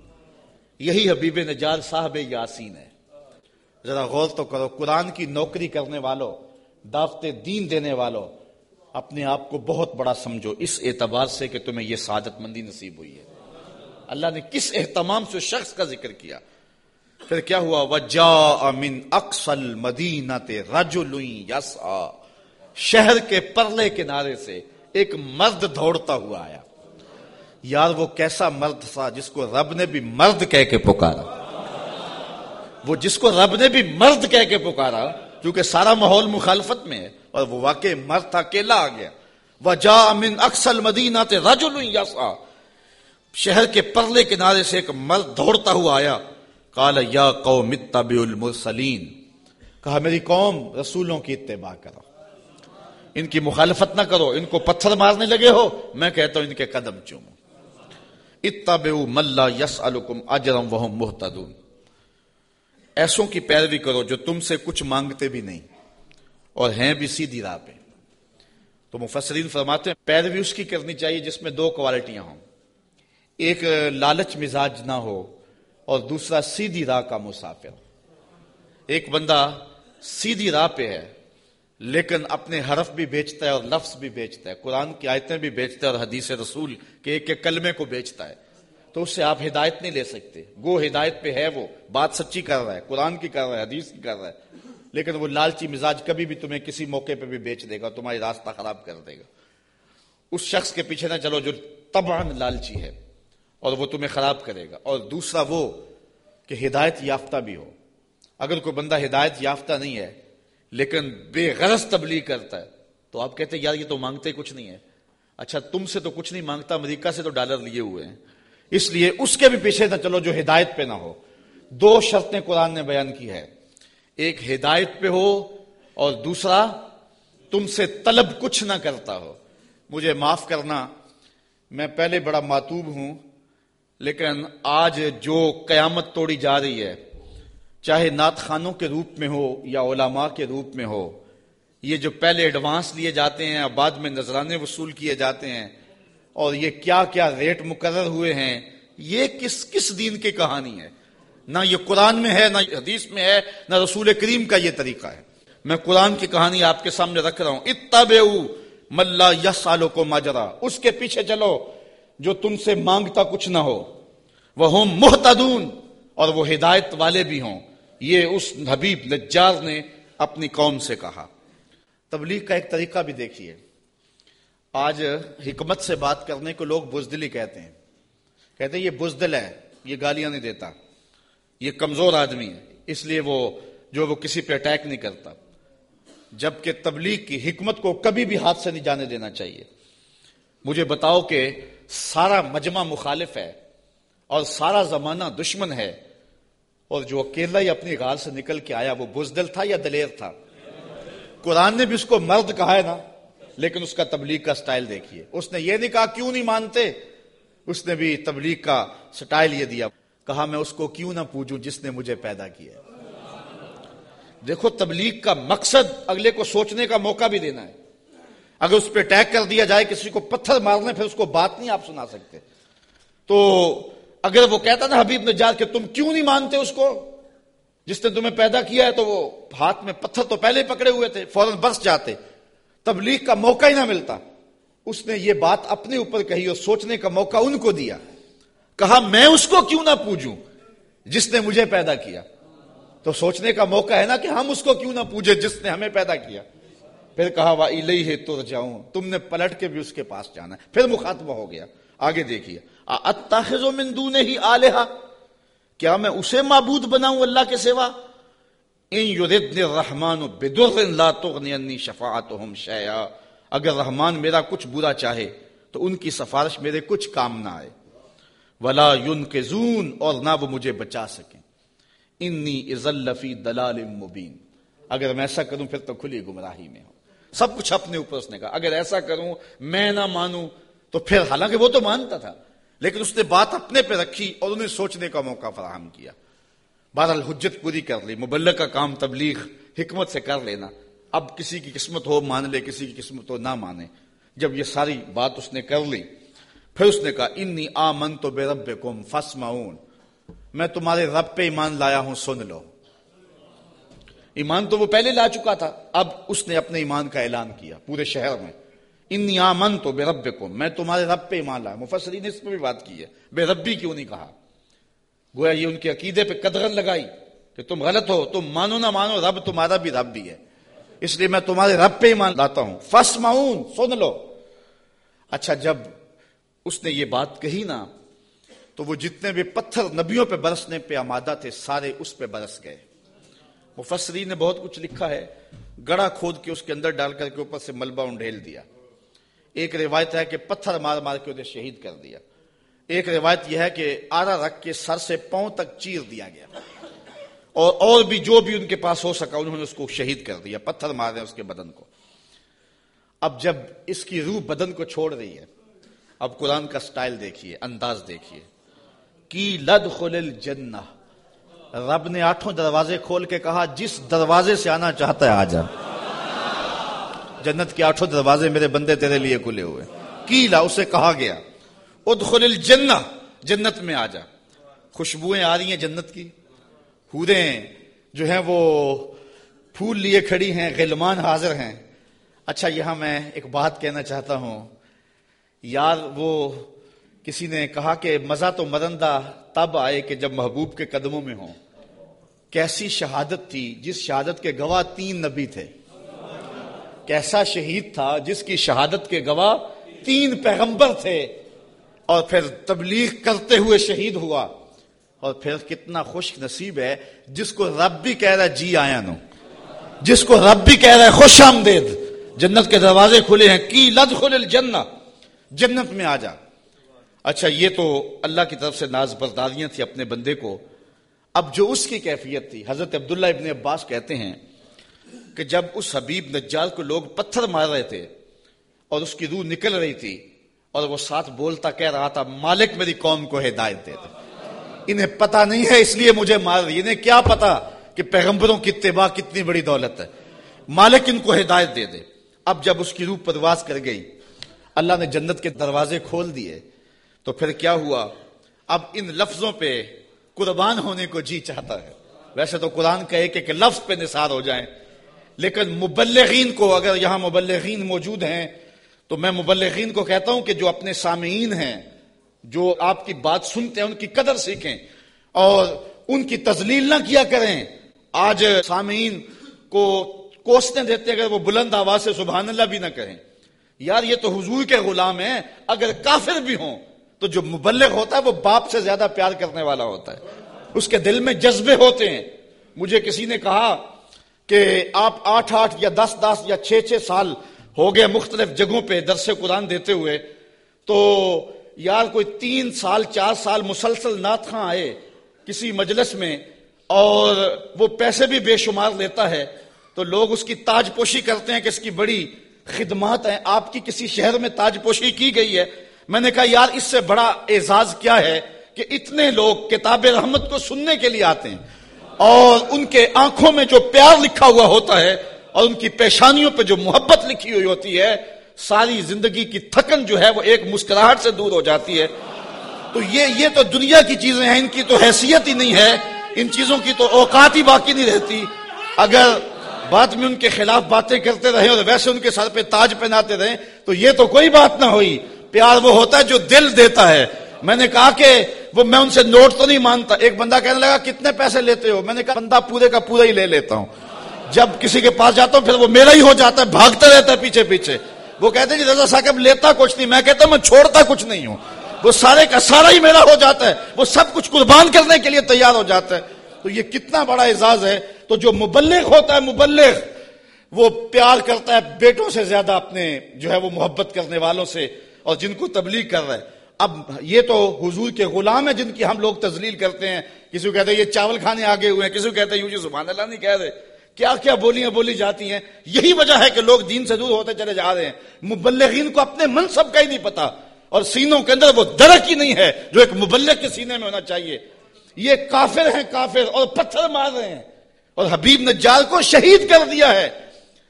یہی حبیب نجار صاحب یاسین ہے ذرا غور تو کرو، قرآن کی نوکری کرنے والوں، دعوت دین دینے والوں اپنے آپ کو بہت بڑا سمجھو، اس اعتبار سے کہ تمہیں یہ سعادت مندی نصیب ہوئی ہے۔ اللہ نے کس اہتمام سے شخص کا ذکر کیا؟ پھر کیا ہوا؟ وجا من اکسل مدینہ یسا شہر کے پرلے کنارے سے ایک مرد دوڑتا ہوا آیا۔ یار، وہ کیسا مرد تھا جس کو رب نے بھی مرد کہہ کے پکارا؟ وہ جس کو رب نے بھی مرد کہہ کے پکارا، کیونکہ سارا ماحول مخالفت میں ہے۔ اور وہ واقع مرد تھا، اکیلا آ گیا۔ وہ جا امن اکسل مدینہ یسا شہر کے پرلے کنارے سے ایک مرد دوڑتا ہوا آیا۔ کال یا قوم المرسلین۔ کہا، میری قوم رسولوں کی اتباع کرو۔ ان کی مخالفت نہ کرو۔ ان کو پتھر مارنے لگے ہو۔ میں کہتا ہوں، ان کے قدم چومو۔ اتبعو ملا یس الکم اجرم وہم محتدون ایسوں کی پیروی کرو جو تم سے کچھ مانگتے بھی نہیں۔ اور ہیں بھی سیدھی راہ پہ۔ تو مفسرین فرماتے ہیں، پیروی اس کی کرنی چاہیے جس میں دو کوالٹیاں ہوں۔ ایک، لالچ مزاج نہ ہو، اور دوسرا، سیدھی راہ کا مسافر۔ ایک بندہ سیدھی راہ پہ ہے، لیکن اپنے حرف بھی بیچتا ہے اور لفظ بھی بیچتا ہے۔ قرآن کی آیتیں بھی بیچتا ہے اور حدیث رسول کے ایک ایک کلمے کو بیچتا ہے۔ تو اس سے آپ ہدایت نہیں لے سکتے۔ گو ہدایت پہ ہے وہ، بات سچی کر رہا ہے، قرآن کی کر رہا ہے، حدیث کی کر رہا ہے۔ لیکن وہ لالچی مزاج کبھی بھی تمہیں کسی موقع پہ بھی بیچ دے گا تمہاری راستہ خراب کر دے گا۔ اس شخص کے پیچھے نہ چلو جو تبان لالچی ہے اور وہ تمہیں خراب کرے گا۔ اور دوسرا وہ کہ ہدایت یافتہ بھی ہو۔ اگر کوئی بندہ ہدایت یافتہ نہیں ہے، لیکن بے غرض تبلیغ کرتا ہے، تو آپ کہتے ہیں، یار یہ تو مانگتے کچھ نہیں ہے۔ اچھا تم سے تو کچھ نہیں مانگتا، امریکہ سے تو ڈالر لیے ہوئے ہیں۔ اس لیے اس کے بھی پیچھے نہ چلو جو ہدایت پہ نہ ہو۔ دو شرطیں قرآن نے بیان کی ہے ایک ہدایت پہ ہو اور دوسرا تم سے طلب کچھ نہ کرتا ہو۔ مجھے معاف کرنا، میں پہلے بڑا ماتوب ہوں، لیکن آج جو قیامت توڑی جا رہی ہے، چاہے نعت خانوں کے روپ میں ہو یا علماء کے روپ میں ہو، یہ جو پہلے ایڈوانس لیے جاتے ہیں اور بعد میں نذرانے وصول کیے جاتے ہیں، اور یہ کیا کیا ریٹ مقرر ہوئے ہیں، یہ کس کس دین کی کہانی ہے؟ نہ یہ قرآن میں ہے، نہ حدیث میں ہے، نہ رسول کریم کا یہ طریقہ ہے۔ میں قرآن کی کہانی آپ کے سامنے رکھ رہا ہوں۔ اتب ملا یس سالوں کو ماجرا اس کے پیچھے چلو جو تم سے مانگتا کچھ نہ ہو۔ وہ محتدون اور وہ ہدایت والے بھی ہوں۔ یہ اس حبیب نجار نے اپنی قوم سے کہا۔ تبلیغ کا ایک طریقہ بھی دیکھیے۔ آج حکمت سے بات کرنے کو لوگ بزدلی کہتے ہیں۔ کہتے ہیں، یہ بزدل ہے، یہ گالیاں نہیں دیتا۔ یہ کمزور آدمی ہے۔ اس لیے وہ جو وہ کسی پہ اٹیک نہیں کرتا۔ جبکہ تبلیغ کی حکمت کو کبھی بھی ہاتھ سے نہیں جانے دینا چاہیے۔ مجھے بتاؤ کہ سارا مجمع مخالف ہے اور سارا زمانہ دشمن ہے۔ اور جو اکیلا ہی اپنی غار سے نکل کے آیا، وہ بزدل تھا یا دلیر تھا؟ قرآن نے بھی اس کو مرد کہا ہے نا، لیکن اس کا تبلیغ کا سٹائل دیکھیے۔ اس نے یہ نہیں کہا، کیوں نہیں مانتے؟ اس نے بھی تبلیغ کا سٹائل یہ دیا۔ کہا میں اس کو کیوں نہ پوجوں جس نے مجھے پیدا کیا دیکھو، تبلیغ کا مقصد اگلے کو سوچنے کا موقع بھی دینا ہے۔ اگر اس پہ اٹیک کر دیا جائے، کسی کو پتھر مارنے، پھر اس کو بات نہیں آپ سنا سکتے۔ تو اگر وہ کہتا نا حبیب نجات کہ تم کیوں نہیں مانتے اس کو؟ جس نے تمہیں پیدا کیا ہے تو وہ ہاتھ میں پتھر تو پہلے پکڑے ہوئے تھے، فوراً برس جاتے۔ تبلیغ کا موقع ہی نہ ملتا۔ اس نے یہ بات اپنے اوپر کہی اور سوچنے کا موقع ان کو دیا۔ کہا، میں اس کو کیوں نہ پوجوں جس نے مجھے پیدا کیا؟ تو سوچنے کا موقع ہے نا کہ ہم اس کو کیوں نہ پوجے جس نے ہمیں پیدا کیا؟ پھر کہا، وا ہے تو جاؤں تم نے پلٹ کے بھی اس کے پاس جانا ہے۔ پھر مخاطبہ ہو گیا۔ آگے دیکھیے۔ من دون ہی آلہا? کیا میں اسے معبود بناؤں اللہ کے سوا؟ ان یردن الرحمن بدر لا تغنی انی شفاعتهم شیئا. اگر رحمان میرا کچھ برا چاہے تو ان کی سفارش میرے کچھ کام نہ آئے. ولا ينقذون، اور نہ وہ مجھے بچا سکیں۔ انی اذل دلال مبین اگر میں ایسا کروں، پھر تو کھلی گمراہی میں ہوں۔ سب کچھ اپنے اوپر اس نے کہا۔ اگر ایسا کروں، میں نہ مانوں، تو پھر حالانکہ وہ تو مانتا تھا، لیکن اس نے بات اپنے پہ رکھی اور انہیں سوچنے کا موقع فراہم کیا۔ بہرحال حجت پوری کر لی، مبلغ کا کام تبلیغ، حکمت سے کر لینا۔ اب کسی کی قسمت ہو، مان لے کسی کی قسمت ہو، نہ مانے۔ جب یہ ساری بات اس نے کر لی پھر اس نے کہا انی آمن تو بے رب کم فس میں تمہارے رب پہ ایمان لایا ہوں، سن لو۔ ایمان تو وہ پہلے لا چکا تھا، اب اس نے اپنے ایمان کا اعلان کیا، پورے شہر میں۔ انی آمن تو بے رب میں تمہارے رب پہ ایمان لایا، مفسرین نے اس پہ بھی بات کی ہے۔ بے ربی کیوں نہیں کہا؟ گویا یہ ان کے عقیدے پہ قدغن لگائی کہ تم غلط ہو، تم مانو نہ مانو، رب تمہارا بھی رب بھی ہے۔ اس لیے میں تمہارے رب پہ ایمان لاتا ہوں۔ فس معاون سن لو۔ اچھا جب اس نے یہ بات کہی نا، تو وہ جتنے بھی پتھر نبیوں پہ برسنے پہ آمادہ تھے، سارے اس پہ برس گئے۔ مفسری نے بہت کچھ لکھا ہے گڑا کھود کے اس کے اندر ڈال کر کے اوپر سے ملبہ انڈھیل دیا۔ ایک روایت ہے کہ پتھر مار مار کے انہیں شہید کر دیا۔ ایک روایت یہ ہے کہ آرا رکھ کے سر سے پاؤں تک چیر دیا گیا۔ اور اور بھی جو بھی ان کے پاس ہو سکا، انہوں نے اس کو شہید کر دیا، پتھر مار رہے اس کے بدن کو۔ اب جب اس کی روح بدن کو چھوڑ رہی ہے اب قرآن کا سٹائل دیکھیے، انداز دیکھیے۔ کی لد خل جنا رب نے آٹھوں دروازے کھول کے کہا، جس دروازے سے آنا چاہتا ہے آ جا۔ جنت کے آٹھوں دروازے میرے بندے تیرے لیے کھلے ہوئے۔ کیلا، اسے کہا گیا، ادخل الجنہ، جنت میں آ جا۔ خوشبوئیں آ رہی ہیں جنت کی۔ ہودیں جو ہیں وہ پھول لیے کھڑی ہیں، غلمان حاضر ہیں۔ اچھا یہاں میں ایک بات کہنا چاہتا ہوں۔ یار وہ کسی نے کہا کہ مزہ تو مرندہ تب آئے کہ جب محبوب کے قدموں میں ہوں۔ کیسی شہادت تھی جس شہادت کے گواہ تین نبی تھے۔ کیسا شہید تھا جس کی شہادت کے گواہ تین پیغمبر تھے۔ اور پھر تبلیغ کرتے ہوئے شہید ہوا۔ اور پھر کتنا خوش نصیب ہے جس کو رب بھی کہہ رہا ہے جی آیا نو۔ جس کو رب بھی کہہ رہا ہے، خوش آمدید۔ جنت کے دروازے کھلے ہیں کی لد خل جنت جنت میں آ جا۔ اچھا یہ تو اللہ کی طرف سے ناز برداریاں تھی اپنے بندے کو۔ اب جو اس کی کیفیت تھی، حضرت عبداللہ ابن عباس کہتے ہیں کہ جب اس حبیب نجال کو لوگ پتھر مار رہے تھے اور اس کی روح نکل رہی تھی اور وہ ساتھ بولتا، کہہ رہا تھا، مالک میری قوم کو ہدایت دے دے انہیں پتا نہیں ہے، اس لیے مجھے مار رہی۔ انہیں کیا پتا کہ پیغمبروں کی اتباع کتنی بڑی دولت ہے۔ مالک ان کو ہدایت دے دے۔ اب جب اس کی روح پرواز کر گئی اللہ نے جنت کے دروازے کھول دیے تو پھر کیا ہوا؟ اب ان لفظوں پہ قربان ہونے کو جی چاہتا ہے۔ ویسے تو قرآن کہے کہ لفظ پہ نثار ہو جائیں۔ لیکن مبلغین کو اگر یہاں مبلغین موجود ہیں تو میں مبلغین کو کہتا ہوں کہ جو اپنے سامعین ہیں، جو آپ کی بات سنتے ہیں، ان کی قدر سیکھیں اور ان کی تزلیل نہ کیا کریں۔ آج سامعین کو کوستے دیتے اگر وہ بلند آواز سے سبحان اللہ بھی نہ کہیں۔ یار یہ تو حضور کے غلام ہیں، اگر کافر بھی ہوں تو جو مبلغ ہوتا ہے وہ باپ سے زیادہ پیار کرنے والا ہوتا ہے۔ اس کے دل میں جذبے ہوتے ہیں۔ مجھے کسی نے کہا کہ آپ آٹھ آٹھ یا دس دس یا چھ چھ سال ہو گئے مختلف جگہوں پہ درس قرآن دیتے ہوئے، تو یار کوئی تین سال، چار سال مسلسل نات خاں آئے کسی مجلس میں اور وہ پیسے بھی بے شمار لیتا ہے، تو لوگ اس کی تاج پوشی کرتے ہیں کہ اس کی بڑی خدمات ہیں، آپ کی کسی شہر میں تاج پوشی کی گئی ہے۔ میں نے کہا، یار، اس سے بڑا اعزاز کیا ہے کہ اتنے لوگ کتاب رحمت کو سننے کے لیے آتے ہیں۔ اور ان کے آنکھوں میں جو پیار لکھا ہوا ہوتا ہے اور ان کی پیشانیوں پہ جو محبت لکھی ہوئی ہوتی ہے، ساری زندگی کی تھکن جو ہے وہ ایک مسکراہٹ سے دور ہو جاتی ہے۔ تو یہ یہ تو دنیا کی چیزیں ہیں، ان کی تو حیثیت ہی نہیں ہے۔ ان چیزوں کی تو اوقات ہی باقی نہیں رہتی۔ اگر بعد میں ان کے خلاف باتیں کرتے رہے اور ویسے ان کے سر پہ تاج پہناتے رہے، تو یہ تو کوئی بات نہ ہوئی۔ پیار وہ ہوتا ہے جو دل دیتا ہے۔ میں نے کہا کہ وہ میں ان سے نوٹ تو نہیں مانتا۔ ایک بندہ کہنے لگا، کتنے پیسے لیتے ہو؟ میں نے کہا، بندہ پورے کا پورا ہی لے لیتا ہوں۔ جب کسی کے پاس جاتا ہوں، پھر وہ میرا ہی ہو جاتا ہے، بھاگتا رہتا ہے پیچھے پیچھے۔ وہ کہتے ہیں جی رضا صاحب لیتا کچھ نہیں۔ میں کہتا ہوں، میں چھوڑتا کچھ نہیں ہوں۔ وہ سارے کا سارا ہی میرا ہو جاتا ہے۔ وہ سب کچھ قربان کرنے کے لیے تیار ہو جاتا ہے۔ تو یہ کتنا بڑا اعزاز ہے۔ تو جو مبلغ ہوتا ہے مبلغ، وہ پیار کرتا ہے بیٹوں سے زیادہ اپنے جو ہے وہ محبت کرنے والوں سے اور جن کو تبلیغ کر رہا ہے۔ اب یہ تو حضور کے غلام ہیں جن کی ہم لوگ تزلیل کرتے ہیں۔ کسی کو کہتے ہیں یہ چاول کھانے آگے ہوئے ہیں، کسی کو کہتے ہیں یوں جی سبحان اللہ نہیں کہہ رہے۔ کیا کیا بولیاں بولی جاتی ہیں۔ یہی وجہ ہے کہ لوگ دین سے دور ہوتے چلے جا رہے ہیں۔ مبلغین کو اپنے منصب کا ہی نہیں پتا۔ اور سینوں کے اندر وہ درک ہی نہیں ہے جو ایک مبلغ کے سینے میں ہونا چاہیے۔ یہ کافر ہیں کافر اور پتھر مار رہے ہیں۔ اور حبیب نجال کو شہید کر دیا ہے۔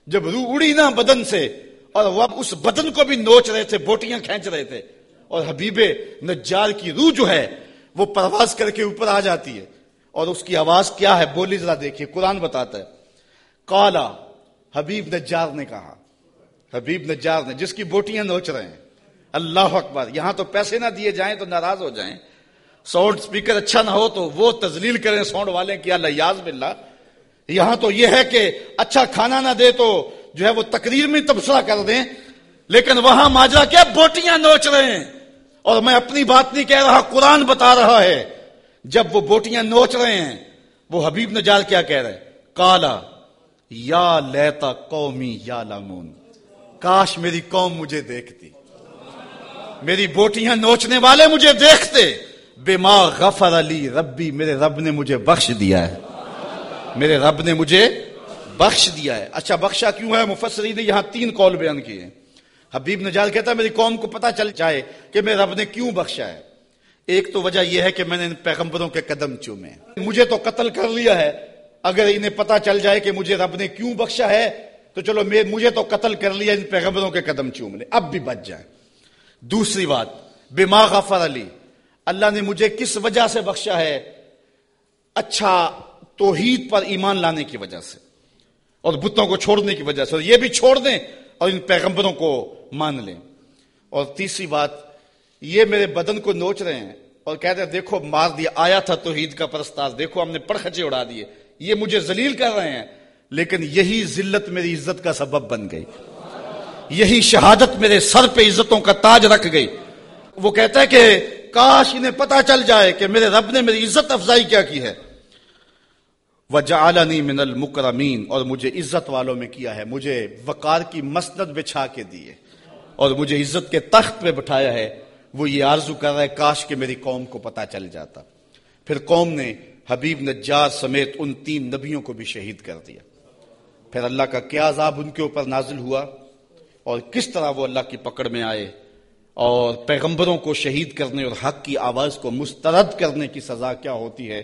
جب روح اڑی نا بدن سے، اور وہ اس بدن کو بھی نوچ رہے تھے، بوٹیاں کھینچ رہے تھے۔ اور حبیب نجار کی روح جو ہے، وہ پرواز کر کے اوپر آ جاتی ہے۔ اور اس کی آواز کیا ہے؟ بولی ذرا دیکھیے، قرآن بتاتا ہے۔ کالا حبیب نجار نے کہا۔ حبیب نجار نے، جس کی بوٹیاں نوچ رہے ہیں۔ اللہ اکبر، یہاں تو پیسے نہ دیے جائیں تو ناراض ہو جائیں۔ ساؤنڈ سپیکر اچھا نہ ہو تو وہ تزلیل کریں ساؤنڈ والے کیا لیاز باللہ۔ یہاں تو یہ ہے کہ اچھا کھانا نہ دے تو جو ہے وہ تقریر میں تبصرہ کر دیں، لیکن وہاں ماجرا کیا بوٹیاں نوچ رہے ہیں۔ اور میں اپنی بات نہیں کہہ رہا، قرآن بتا رہا ہے۔ جب وہ بوٹیاں نوچ رہے ہیں، وہ حبیب نجال کیا کہہ رہے کالا، یا لیتا قومی یا لامون کاش میری قوم مجھے دیکھتی۔ میری بوٹیاں نوچنے والے مجھے دیکھتے۔ بے ماں غفر علی ربی، میرے رب نے مجھے بخش دیا ہے۔ میرے رب نے مجھے بخش دیا ہے۔ اچھا بخشا کیوں ہے؟ مفسری نے یہاں تین کال بیان کیے ہیں۔ حبیب نجال کہتا ہے، میری قوم کو پتا چل جائے کہ میرے رب نے کیوں بخشا ہے۔ ایک تو وجہ یہ ہے کہ میں نے ان پیغمبروں کے قدم چومے مجھے تو قتل کر لیا ہے۔ اگر انہیں پتا چل جائے کہ مجھے رب نے کیوں بخشا ہے، تو چلو مجھے تو قتل کر لیا ان پیغمبروں کے قدم چوم لے اب بھی بچ جائے دوسری بات، بما غفر علی اللہ نے مجھے کس وجہ سے بخشا ہے؟ اچھا توحید پر ایمان لانے کی وجہ سے اور بتوں کو چھوڑنے کی وجہ سے اور یہ بھی چھوڑ دیں اور ان پیغمبروں کو مان لیں۔ اور تیسری بات، یہ میرے بدن کو نوچ رہے ہیں اور کہتے ہیں، دیکھو، مار دیا، آیا تھا توحید کا پرستاز، دیکھو، ہم نے پڑخچے اڑا دیے۔ یہ مجھے ذلیل کر رہے ہیں، لیکن یہی ذلت میری عزت کا سبب بن گئی۔ یہی شہادت میرے سر پہ عزتوں کا تاج رکھ گئی۔ وہ کہتا ہے کہ، کاش انہیں پتا چل جائے کہ میرے رب نے میری عزت افزائی کیا کی ہے۔ وجعلنی من المکرمین، اور مجھے عزت والوں میں کیا ہے، مجھے وقار کی مسند بچھا کے دیے، اور مجھے عزت کے تخت پہ بٹھایا ہے، وہ یہ آرزو کر رہا ہے، کاش کہ میری قوم کو پتا چل جاتا۔ پھر قوم نے حبیب نجار سمیت ان تین نبیوں کو بھی شہید کر دیا۔ پھر اللہ کا کیا عذاب ان کے اوپر نازل ہوا؟ اور کس طرح وہ اللہ کی پکڑ میں آئے؟ اور پیغمبروں کو شہید کرنے اور حق کی آواز کو مسترد کرنے کی سزا کیا ہوتی ہے؟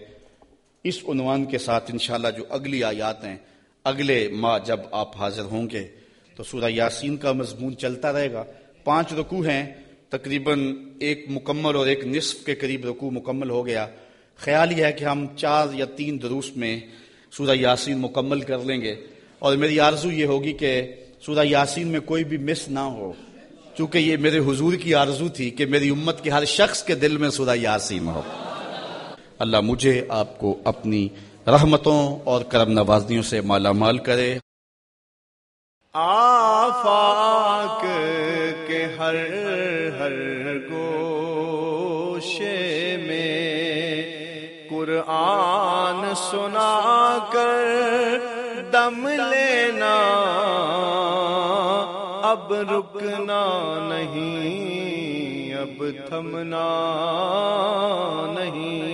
اس عنوان کے ساتھ انشاءاللہ جو اگلی آیات ہیں، اگلے ماہ جب آپ حاضر ہوں گے، تو سورہ یاسین کا مضمون چلتا رہے گا۔ پانچ رکوع ہیں، تقریباً ایک مکمل اور ایک نصف کے قریب رکوع مکمل ہو گیا۔ خیال یہ ہے کہ ہم چار یا تین دروس میں سورہ یاسین مکمل کر لیں گے۔ اور میری آرزو یہ ہوگی کہ سورہ یاسین میں کوئی بھی مس نہ ہو۔ چونکہ یہ میرے حضور کی آرزو تھی کہ میری امت کے ہر شخص کے دل میں سورہ یاسین ہو۔ اللہ مجھے آپ کو اپنی رحمتوں اور کرم نوازنیوں سے مالا مال کرے۔ آفاق کے ہر ہر گوشے میں قرآن سنا کر دم لینا۔ اب رکنا نہیں، اب تھمنا نہیں۔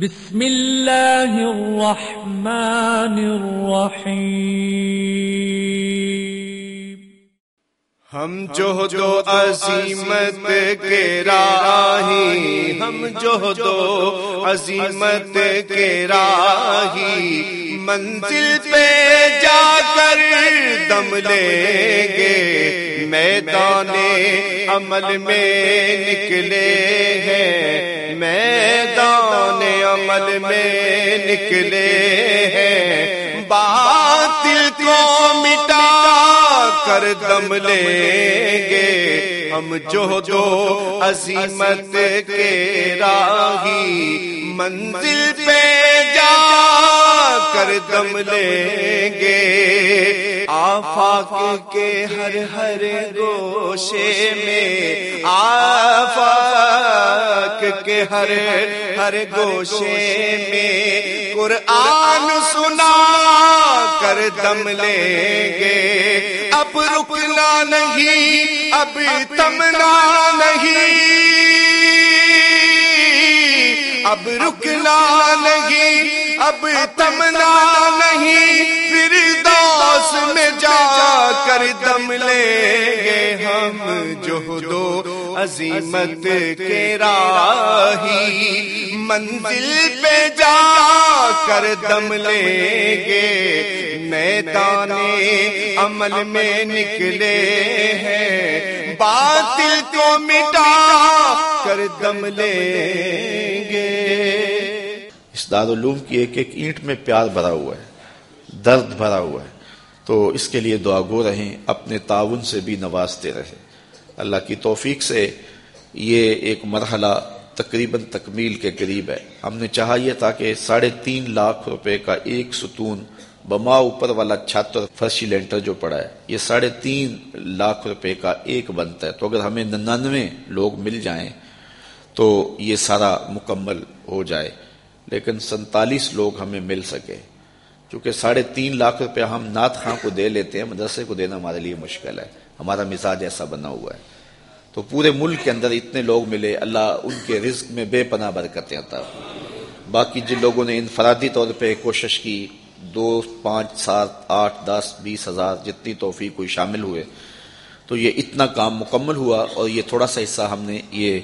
بسم اللہ الرحمن الرحیم۔ ہم جو دو عظیمت کے راہی، ہم جو دو عظیمت کے راہی، منزل پہ دم لیں گے، میدان عمل میں نکلے ہیں۔ میدان عمل میں نکلے ہیں۔ باطل کو مٹا کر دم لیں گے۔ ہم جو دو عظیمت کے راہی منزل پہ جا کر دم لیں گے۔ آفاق کے ہر ہر گوشے میں، آفاق کے ہر ہر گوشے میں۔ قرآن سنا کر دم لیں گے۔ اب رکنا نہیں، اب تمنا نہیں۔ اب رکنا نہیں اب تمنا نہیں پھر میں جا کر دم لیں گے ہم جو دو عظیمت کے راہی۔ منزل پہ جا کر دم لیں گے۔ میدان عمل میں نکلے ہیں۔ باطل کو مٹا کر دم لیں گے اس دارالعلوم کی ایک ایک اینٹ میں پیار بھرا ہوا ہے، درد بھرا ہوا ہے۔ تو اس کے لیے دعا گو رہیں، اپنے تعاون سے بھی نوازتے رہیں۔ اللہ کی توفیق سے یہ ایک مرحلہ تقریباً تکمیل کے قریب ہے۔ ہم نے چاہا یہ تھا کہ ساڑھے تین لاکھ روپے کا ایک ستون بما اوپر والا چھت اور فرشی لینٹر جو پڑا ہے، یہ ساڑھے تین لاکھ روپے کا ایک بنتا ہے۔ تو اگر ہمیں ننانوے لوگ مل جائیں تو یہ سارا مکمل ہو جائے۔ لیکن سنتالیس لوگ ہمیں مل سکے۔ چونکہ ساڑھے تین لاکھ روپے ہم نعت خاں کو دے لیتے ہیں، مدرسے کو دینا ہمارے لیے مشکل ہے۔ ہمارا مزاج ایسا بنا ہوا ہے۔ تو پورے ملک کے اندر اتنے لوگ ملے، اللہ ان کے رزق میں بے پناہ برکتیں عطا باقی جن لوگوں نے انفرادی طور پہ کوشش کی، دو، پانچ، سات، آٹھ، دس، بیس ہزار، جتنی توفیق کوئی شامل ہوئے، تو یہ اتنا کام مکمل ہوا اور یہ تھوڑا سا حصہ ہم نے یہ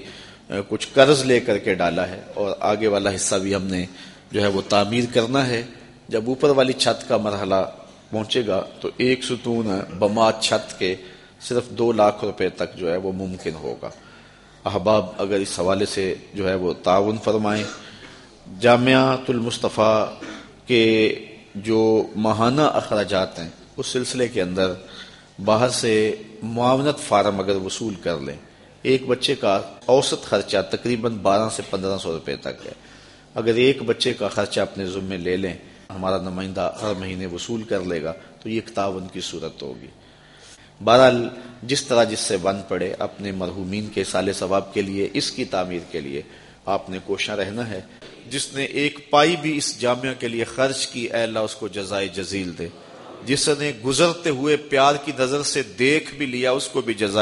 کچھ قرض لے کر کے ڈالا ہے اور آگے والا حصہ بھی ہم نے جو ہے وہ تعمیر کرنا ہے۔ جب اوپر والی چھت کا مرحلہ پہنچے گا تو ایک ستون بما چھت کے صرف دو لاکھ روپے تک جو ہے وہ ممکن ہوگا۔ احباب، اگر اس حوالے سے جو ہے وہ تعاون فرمائیں۔ جامعات المصطفیٰ کے جو ماہانہ اخراجات ہیں، اس سلسلے کے اندر باہر سے معاونت فارم اگر وصول کر لیں ایک بچے کا اوسط خرچہ تقریباً بارہ سے پندرہ سو روپے تک ہے۔ اگر ایک بچے کا خرچہ اپنے ذمے لے لیں، ہمارا نمائندہ ہر مہینے وصول کر لے گا، تو یہ تعاون کی صورت ہوگی۔ بہرحال، جس طرح جس سے بند پڑے، اپنے مرحومین کے سال ثواب کے لیے، اس کی تعمیر کے لیے آپ نے کوشاں رہنا ہے۔ جس نے ایک پائی بھی اس جامعہ کے لیے خرچ کی، اے اللہ اس کو جزائے جزیل دے۔ جس نے گزرتے ہوئے پیار کی نظر سے دیکھ بھی لیا، اس کو بھی جزائے